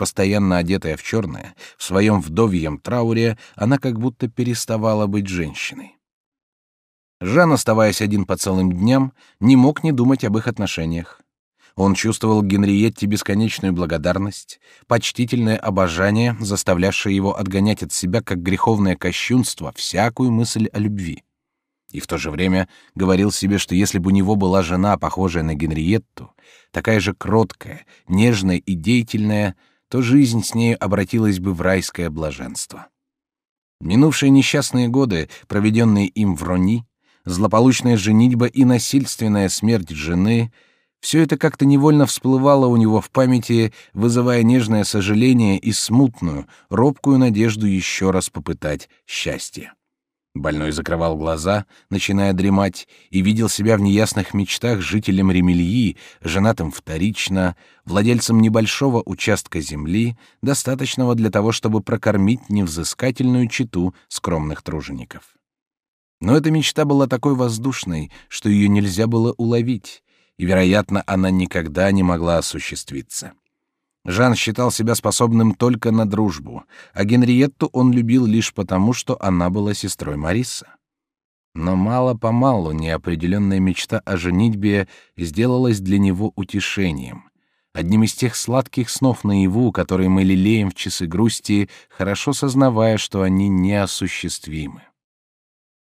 Постоянно одетая в черное, в своем вдовьем трауре, она как будто переставала быть женщиной. Жан, оставаясь один по целым дням, не мог не думать об их отношениях. Он чувствовал Генриетте бесконечную благодарность, почтительное обожание, заставлявшее его отгонять от себя как греховное кощунство всякую мысль о любви. И в то же время говорил себе, что если бы у него была жена, похожая на Генриетту, такая же кроткая, нежная и деятельная, то жизнь с нею обратилась бы в райское блаженство. Минувшие несчастные годы, проведенные им в Рони, злополучная женитьба и насильственная смерть жены — все это как-то невольно всплывало у него в памяти, вызывая нежное сожаление и смутную, робкую надежду еще раз попытать счастье. Больной закрывал глаза, начиная дремать, и видел себя в неясных мечтах жителем Ремельи, женатым вторично, владельцем небольшого участка земли, достаточного для того, чтобы прокормить невзыскательную читу скромных тружеников. Но эта мечта была такой воздушной, что ее нельзя было уловить, и, вероятно, она никогда не могла осуществиться. Жан считал себя способным только на дружбу, а Генриетту он любил лишь потому, что она была сестрой Мариса. Но мало-помалу неопределенная мечта о женитьбе сделалась для него утешением, одним из тех сладких снов наяву, которые мы лелеем в часы грусти, хорошо сознавая, что они неосуществимы.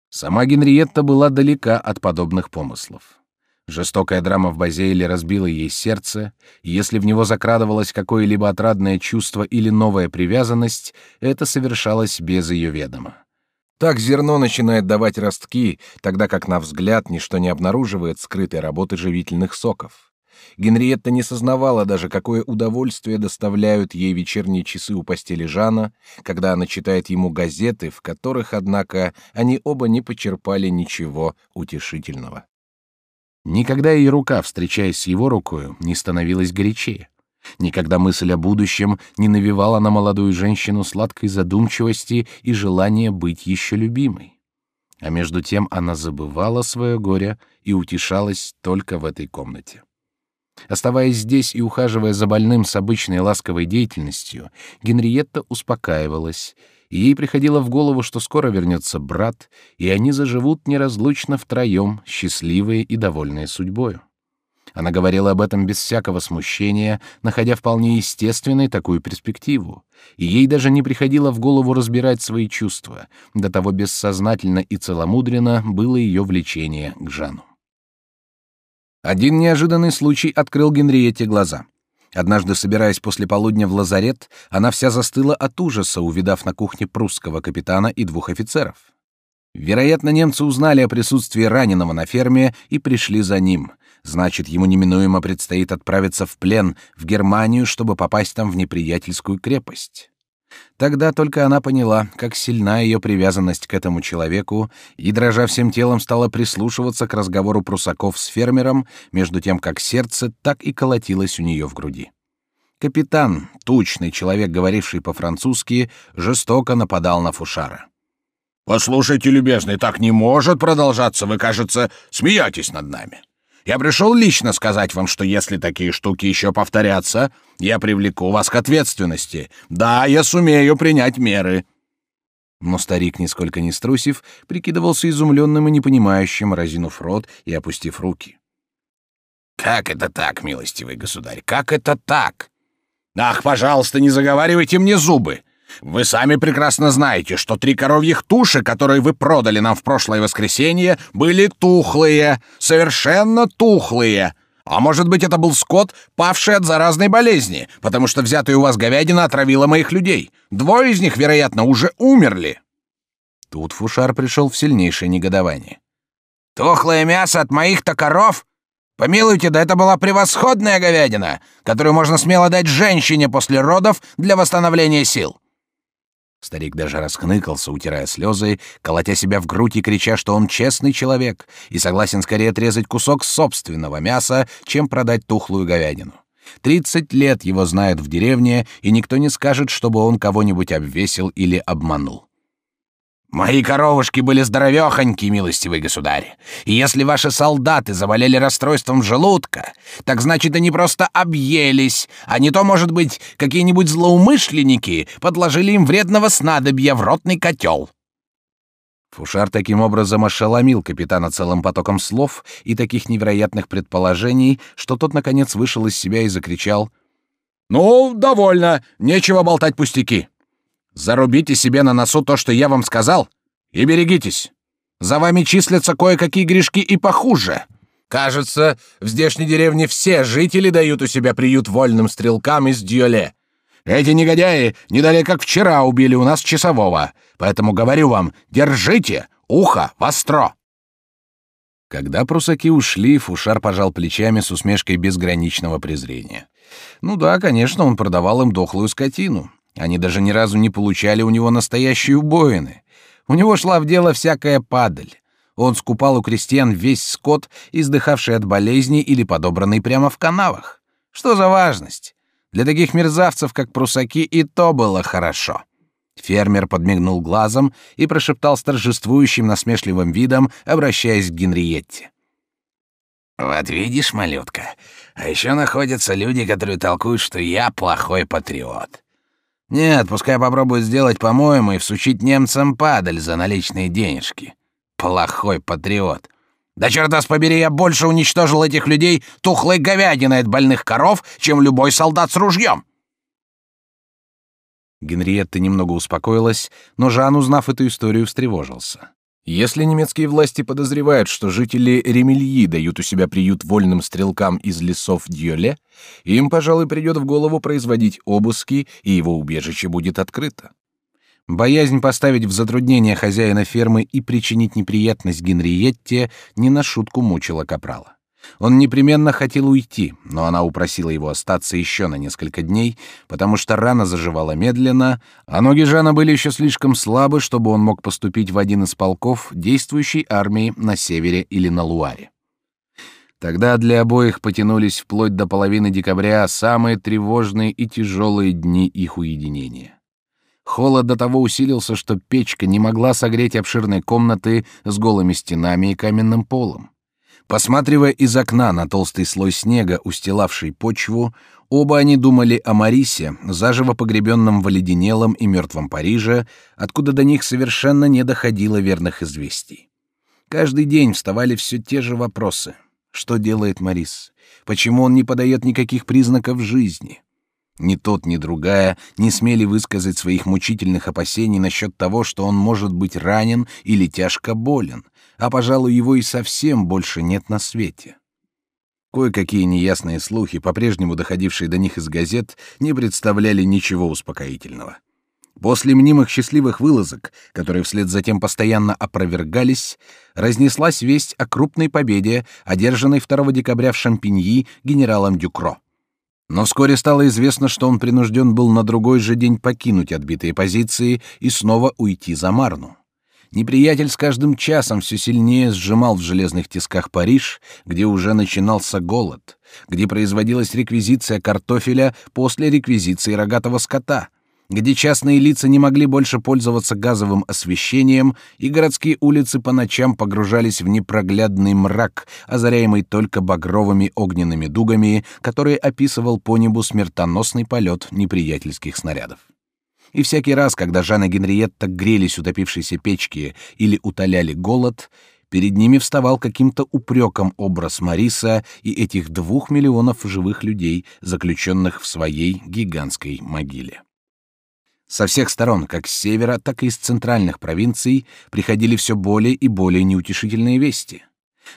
Сама Генриетта была далека от подобных помыслов. Жестокая драма в Базейле разбила ей сердце, и если в него закрадывалось какое-либо отрадное чувство или новая привязанность, это совершалось без ее ведома. Так зерно начинает давать ростки, тогда как на взгляд ничто не обнаруживает скрытой работы живительных соков. Генриетта не сознавала даже, какое удовольствие доставляют ей вечерние часы у постели Жана, когда она читает ему газеты, в которых, однако, они оба не почерпали ничего утешительного. Никогда ее рука, встречаясь с его рукой, не становилась горячее. Никогда мысль о будущем не навевала на молодую женщину сладкой задумчивости и желания быть еще любимой. А между тем она забывала свое горе и утешалась только в этой комнате. Оставаясь здесь и ухаживая за больным с обычной ласковой деятельностью, Генриетта успокаивалась, и ей приходило в голову, что скоро вернется брат, и они заживут неразлучно втроем, счастливые и довольные судьбою. Она говорила об этом без всякого смущения, находя вполне естественной такую перспективу, и ей даже не приходило в голову разбирать свои чувства, до того бессознательно и целомудренно было ее влечение к Жану. Один неожиданный случай открыл Генриетте глаза. Однажды, собираясь после полудня в лазарет, она вся застыла от ужаса, увидав на кухне прусского капитана и двух офицеров. Вероятно, немцы узнали о присутствии раненого на ферме и пришли за ним. Значит, ему неминуемо предстоит отправиться в плен в Германию, чтобы попасть там в неприятельскую крепость. Тогда только она поняла, как сильна ее привязанность к этому человеку, и, дрожа всем телом, стала прислушиваться к разговору прусаков с фермером, между тем, как сердце так и колотилось у нее в груди. Капитан, тучный человек, говоривший по-французски, жестоко нападал на Фушара. «Послушайте, любезный, так не может продолжаться, вы, кажется, смеетесь над нами. Я пришел лично сказать вам, что если такие штуки еще повторятся, я привлеку вас к ответственности. Да, я сумею принять меры». Но старик, нисколько не струсив, прикидывался изумленным и непонимающим, разинув рот и опустив руки. «Как это так, милостивый государь, как это так? Ах, пожалуйста, не заговаривайте мне зубы! Вы сами прекрасно знаете, что три коровьих туши, которые вы продали нам в прошлое воскресенье, были тухлые, совершенно тухлые. А может быть, это был скот, павший от заразной болезни, потому что взятая у вас говядина отравила моих людей. Двое из них, вероятно, уже умерли. Тут Фушар пришел в сильнейшее негодование. Тухлое мясо от моих-то коров? Помилуйте, да это была превосходная говядина, которую можно смело дать женщине после родов для восстановления сил. Старик даже расхныкался, утирая слезы, колотя себя в грудь и крича, что он честный человек и согласен скорее отрезать кусок собственного мяса, чем продать тухлую говядину. Тридцать лет его знают в деревне, и никто не скажет, чтобы он кого-нибудь обвесил или обманул. Мои коровушки были здоровехоньки, милостивый государь. И если ваши солдаты завалили расстройством желудка, так значит, они просто объелись, а не то, может быть, какие-нибудь злоумышленники подложили им вредного снадобья в ротный котел. Фушар таким образом ошеломил капитана целым потоком слов и таких невероятных предположений, что тот, наконец, вышел из себя и закричал. «Ну, довольно, нечего болтать пустяки. Зарубите себе на носу то, что я вам сказал, и берегитесь. За вами числятся кое-какие грешки и похуже. Кажется, в здешней деревне все жители дают у себя приют вольным стрелкам из Дьоле. Эти негодяи не далее как вчера убили у нас часового, поэтому говорю вам, держите ухо востро. Когда прусаки ушли, Фушар пожал плечами с усмешкой безграничного презрения. Ну да, конечно, он продавал им дохлую скотину. Они даже ни разу не получали у него настоящие убоины. У него шла в дело всякая падаль. Он скупал у крестьян весь скот, издыхавший от болезней или подобранный прямо в канавах. Что за важность? Для таких мерзавцев, как прусаки, и то было хорошо. Фермер подмигнул глазом и прошептал с торжествующим насмешливым видом, обращаясь к Генриетте. «Вот видишь, малютка, а еще находятся люди, которые толкуют, что я плохой патриот. Нет, пускай попробует сделать, по-моему, и всучить немцам падаль за наличные денежки. Плохой патриот. Да черт вас побери, я больше уничтожил этих людей тухлой говядиной от больных коров, чем любой солдат с ружьем. Генриетта немного успокоилась, но Жан, узнав эту историю, встревожился. Если немецкие власти подозревают, что жители Ремельи дают у себя приют вольным стрелкам из лесов Дьоле, им, пожалуй, придет в голову производить обыски, и его убежище будет открыто. Боязнь поставить в затруднение хозяина фермы и причинить неприятность Генриетте не на шутку мучила капрала. Он непременно хотел уйти, но она упросила его остаться еще на несколько дней, потому что рана заживала медленно, а ноги Жана были еще слишком слабы, чтобы он мог поступить в один из полков действующей армии на севере или на Луаре. Тогда для обоих потянулись вплоть до половины декабря самые тревожные и тяжелые дни их уединения. Холод до того усилился, что печка не могла согреть обширной комнаты с голыми стенами и каменным полом. Посматривая из окна на толстый слой снега, устилавший почву, оба они думали о Марисе, заживо погребенном в оледенелом и мертвом Париже, откуда до них совершенно не доходило верных известий. Каждый день вставали все те же вопросы. Что делает Марис? Почему он не подает никаких признаков жизни? Ни тот, ни другая не смели высказать своих мучительных опасений насчет того, что он может быть ранен или тяжко болен, а, пожалуй, его и совсем больше нет на свете. Кое-какие неясные слухи, по-прежнему доходившие до них из газет, не представляли ничего успокоительного. После мнимых счастливых вылазок, которые вслед за тем постоянно опровергались, разнеслась весть о крупной победе, одержанной 2 декабря в Шампиньи генералом Дюкро. Но вскоре стало известно, что он принужден был на другой же день покинуть отбитые позиции и снова уйти за Марну. Неприятель с каждым часом все сильнее сжимал в железных тисках Париж, где уже начинался голод, где производилась реквизиция картофеля после реквизиции рогатого скота, где частные лица не могли больше пользоваться газовым освещением, и городские улицы по ночам погружались в непроглядный мрак, озаряемый только багровыми огненными дугами, которые описывал по небу смертоносный полет неприятельских снарядов. И всякий раз, когда Жанна Генриетта грелись утопившейся печки или утоляли голод, перед ними вставал каким-то упреком образ Мариса и этих двух миллионов живых людей, заключенных в своей гигантской могиле. Со всех сторон, как с севера, так и из центральных провинций, приходили все более и более неутешительные вести.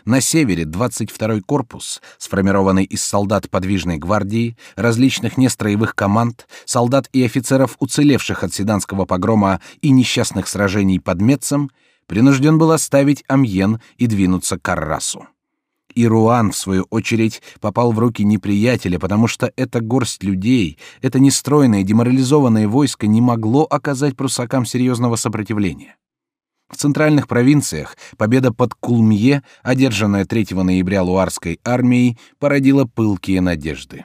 На севере 22-й корпус, сформированный из солдат подвижной гвардии, различных нестроевых команд, солдат и офицеров, уцелевших от седанского погрома и несчастных сражений под Мецем, принужден был оставить Амьен и двинуться к Аррасу. И Руан, в свою очередь, попал в руки неприятеля, потому что эта горсть людей, это нестройное, деморализованное войско не могло оказать прусакам серьезного сопротивления. В центральных провинциях победа под Кулмье, одержанная 3 ноября Луарской армией, породила пылкие надежды.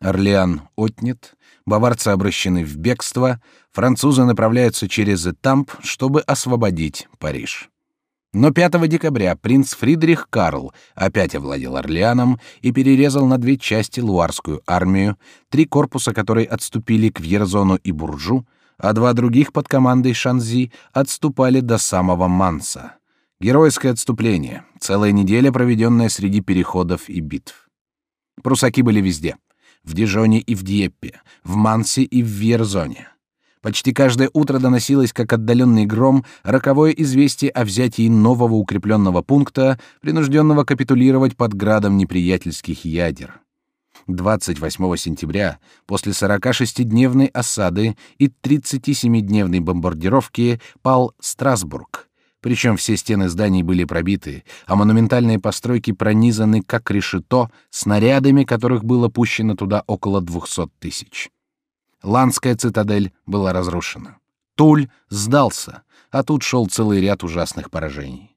Орлеан отнят, баварцы обращены в бегство, французы направляются через Этамп, чтобы освободить Париж. Но 5 декабря принц Фридрих Карл опять овладел Орлеаном и перерезал на две части луарскую армию, три корпуса которой отступили к Вьерзону и Буржу, а два других под командой Шанзи отступали до самого Манса. Геройское отступление, целая неделя, проведенная среди переходов и битв. Прусаки были везде — в Дижоне и в Дьеппе, в Мансе и в Вьерзоне. Почти каждое утро доносилось, как отдаленный гром, роковое известие о взятии нового укрепленного пункта, принужденного капитулировать под градом неприятельских ядер. 28 сентября, после 46-дневной осады и 37-дневной бомбардировки, пал Страсбург. Причем все стены зданий были пробиты, а монументальные постройки пронизаны, как решето, снарядами, которых было пущено туда около 200 тысяч. Ланская цитадель была разрушена. Туль сдался, а тут шел целый ряд ужасных поражений.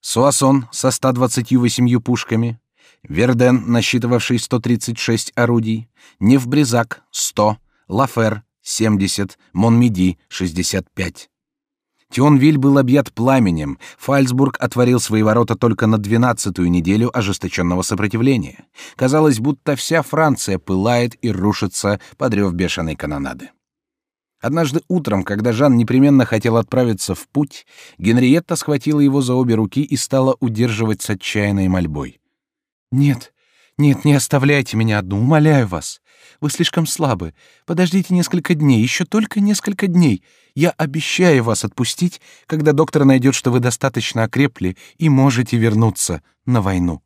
Суасон со 128 пушками, Верден, насчитывавший 136 орудий, Невбризак — 100, Лафер — 70, Монмиди — 65. Тионвиль был объят пламенем, Фальцбург отворил свои ворота только на двенадцатую неделю ожесточенного сопротивления. Казалось, будто вся Франция пылает и рушится под рев бешеной канонады. Однажды утром, когда Жан непременно хотел отправиться в путь, Генриетта схватила его за обе руки и стала удерживать с отчаянной мольбой. «Нет, нет, не оставляйте меня одну, умоляю вас. Вы слишком слабы. Подождите несколько дней, еще только несколько дней. Я обещаю вас отпустить, когда доктор найдет, что вы достаточно окрепли и можете вернуться на войну».